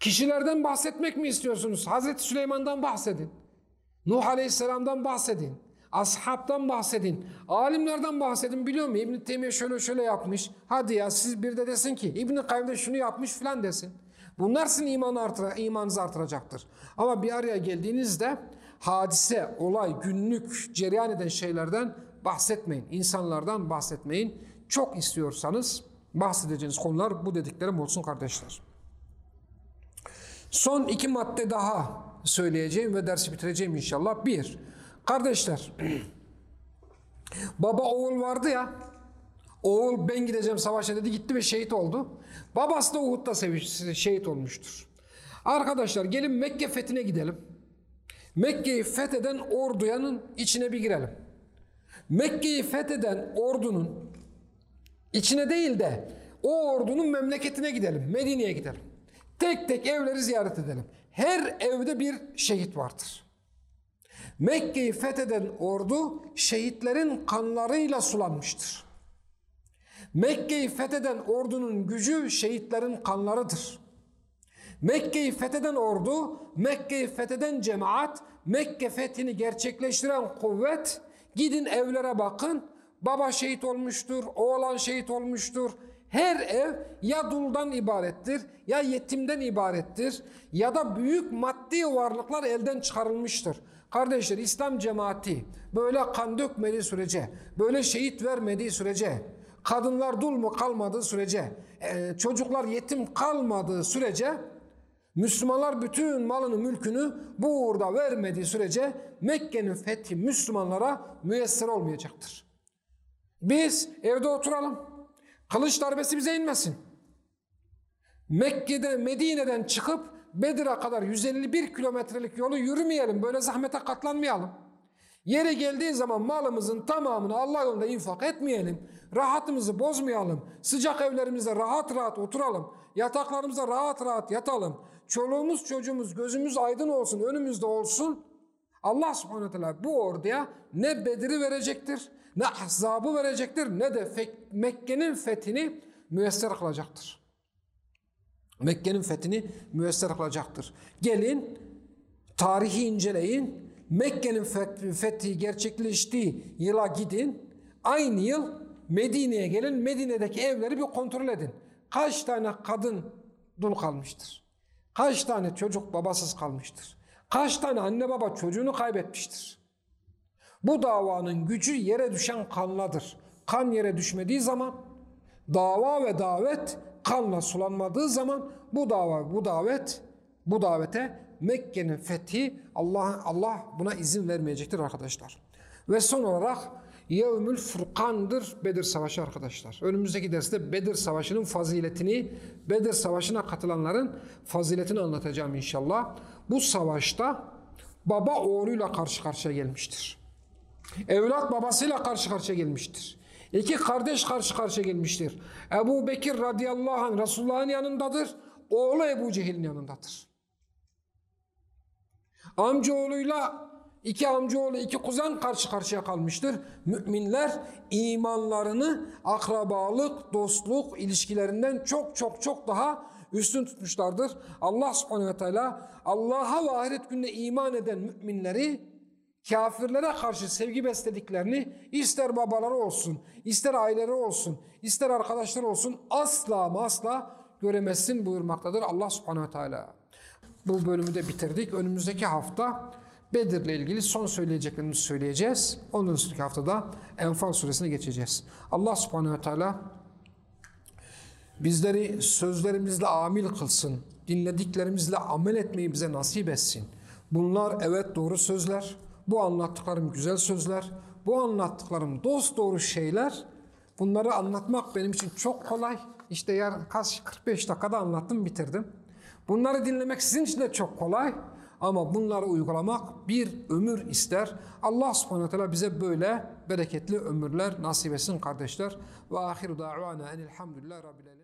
Kişilerden bahsetmek mi istiyorsunuz? Hazreti Süleyman'dan bahsedin. Nuh Aleyhisselam'dan bahsedin. Ashabtan bahsedin. Alimlerden bahsedin. Biliyor musun? İbn-i Teymiye şöyle şöyle yapmış. Hadi ya siz bir de desin ki İbn-i Kayyum de şunu yapmış filan desin. Bunlar sizin imanı artır, imanınızı artıracaktır. Ama bir araya geldiğinizde hadise, olay, günlük cereyan eden şeylerden bahsetmeyin. İnsanlardan bahsetmeyin. Çok istiyorsanız bahsedeceğiniz konular bu dediklerim olsun kardeşler. Son iki madde daha söyleyeceğim ve dersi bitireceğim inşallah. Bir, kardeşler, <clears throat> baba oğul vardı ya, oğul ben gideceğim savaşa dedi gitti ve şehit oldu. Babası da Uhud'da şehit olmuştur. Arkadaşlar gelin Mekke fethine gidelim. Mekke'yi fetheden orduyanın içine bir girelim. Mekke'yi fetheden ordunun içine değil de o ordunun memleketine gidelim. Medine'ye gidelim. Tek tek evleri ziyaret edelim. Her evde bir şehit vardır. Mekke'yi fetheden ordu şehitlerin kanlarıyla sulanmıştır. Mekke'yi fetheden ordunun gücü şehitlerin kanlarıdır. Mekke'yi fetheden ordu, Mekke'yi fetheden cemaat, Mekke fethini gerçekleştiren kuvvet, gidin evlere bakın, baba şehit olmuştur, oğlan şehit olmuştur. Her ev ya duldan ibarettir, ya yetimden ibarettir, ya da büyük maddi varlıklar elden çıkarılmıştır. Kardeşler İslam cemaati böyle kan dökmediği sürece, böyle şehit vermediği sürece, kadınlar dul mu kalmadığı sürece, e, çocuklar yetim kalmadığı sürece Müslümanlar bütün malını mülkünü bu uğurda vermediği sürece Mekke'nin fethi Müslümanlara müyesser olmayacaktır. Biz evde oturalım. Kılıç darbesi bize inmesin. Mekke'den, Medine'den çıkıp Bedir'e kadar 151 kilometrelik yolu yürümeyelim. Böyle zahmete katlanmayalım. Yeri geldiği zaman malımızın tamamını Allah yolunda infak etmeyelim. Rahatımızı bozmayalım. Sıcak evlerimizde rahat rahat oturalım. Yataklarımızda rahat rahat yatalım. Çoluğumuz çocuğumuz gözümüz aydın olsun, önümüzde olsun. Allah subhanahu bu orduya ne Bedir'i verecektir, ne Ahzab'ı verecektir, ne de Mekke'nin fethini müyesser kılacaktır. Mekke'nin fethini müyesser kılacaktır. Gelin, tarihi inceleyin. Mekke'nin fethi gerçekleştiği yıla gidin. Aynı yıl Medine'ye gelin. Medine'deki evleri bir kontrol edin. Kaç tane kadın dul kalmıştır? Kaç tane çocuk babasız kalmıştır? Kaç tane anne baba çocuğunu kaybetmiştir? Bu davanın gücü yere düşen kanladır. Kan yere düşmediği zaman dava ve davet kanla sulanmadığı zaman bu dava, bu davet, bu davete Mekke'nin fethi Allah Allah buna izin vermeyecektir arkadaşlar. Ve son olarak Yevmül Furkan'dır Bedir Savaşı arkadaşlar. Önümüzdeki derste Bedir Savaşı'nın faziletini, Bedir Savaşı'na katılanların faziletini anlatacağım inşallah. Bu savaşta baba oğluyla karşı karşıya gelmiştir. Evlat babasıyla karşı karşıya gelmiştir. İki kardeş karşı karşıya gelmiştir. Ebu Bekir radıyallahu anh Resulullah'ın yanındadır. Oğlu Ebu Cehil'in yanındadır. Amcaoğluyla iki amcaoğlu, iki kuzen karşı karşıya kalmıştır. Müminler imanlarını akrabalık, dostluk ilişkilerinden çok çok çok daha üstün tutmuşlardır. Allah subhanehu ve teala Allah'a ve ahiret gününe iman eden müminleri kafirlere karşı sevgi beslediklerini ister babaları olsun, ister aileleri olsun, ister arkadaşları olsun asla ama asla göremezsin buyurmaktadır Allah subhanehu ve teala. Bu bölümü de bitirdik. Önümüzdeki hafta Bedir'le ilgili son söyleyeceklerimizi söyleyeceğiz. Ondan sonraki haftada Enfal suresine geçeceğiz. Allah subhanehu ve teala bizleri sözlerimizle amil kılsın. Dinlediklerimizle amel etmeyi bize nasip etsin. Bunlar evet doğru sözler. Bu anlattıklarım güzel sözler. Bu anlattıklarım dost doğru şeyler. Bunları anlatmak benim için çok kolay. İşte yer kaç 45 dakikada anlattım bitirdim. Bunları dinlemek sizin için de çok kolay. Ama bunları uygulamak bir ömür ister. Allah subhanahu teala bize böyle bereketli ömürler nasip etsin kardeşler. Ve ahiru da'vana enilhamdülillah rabbil.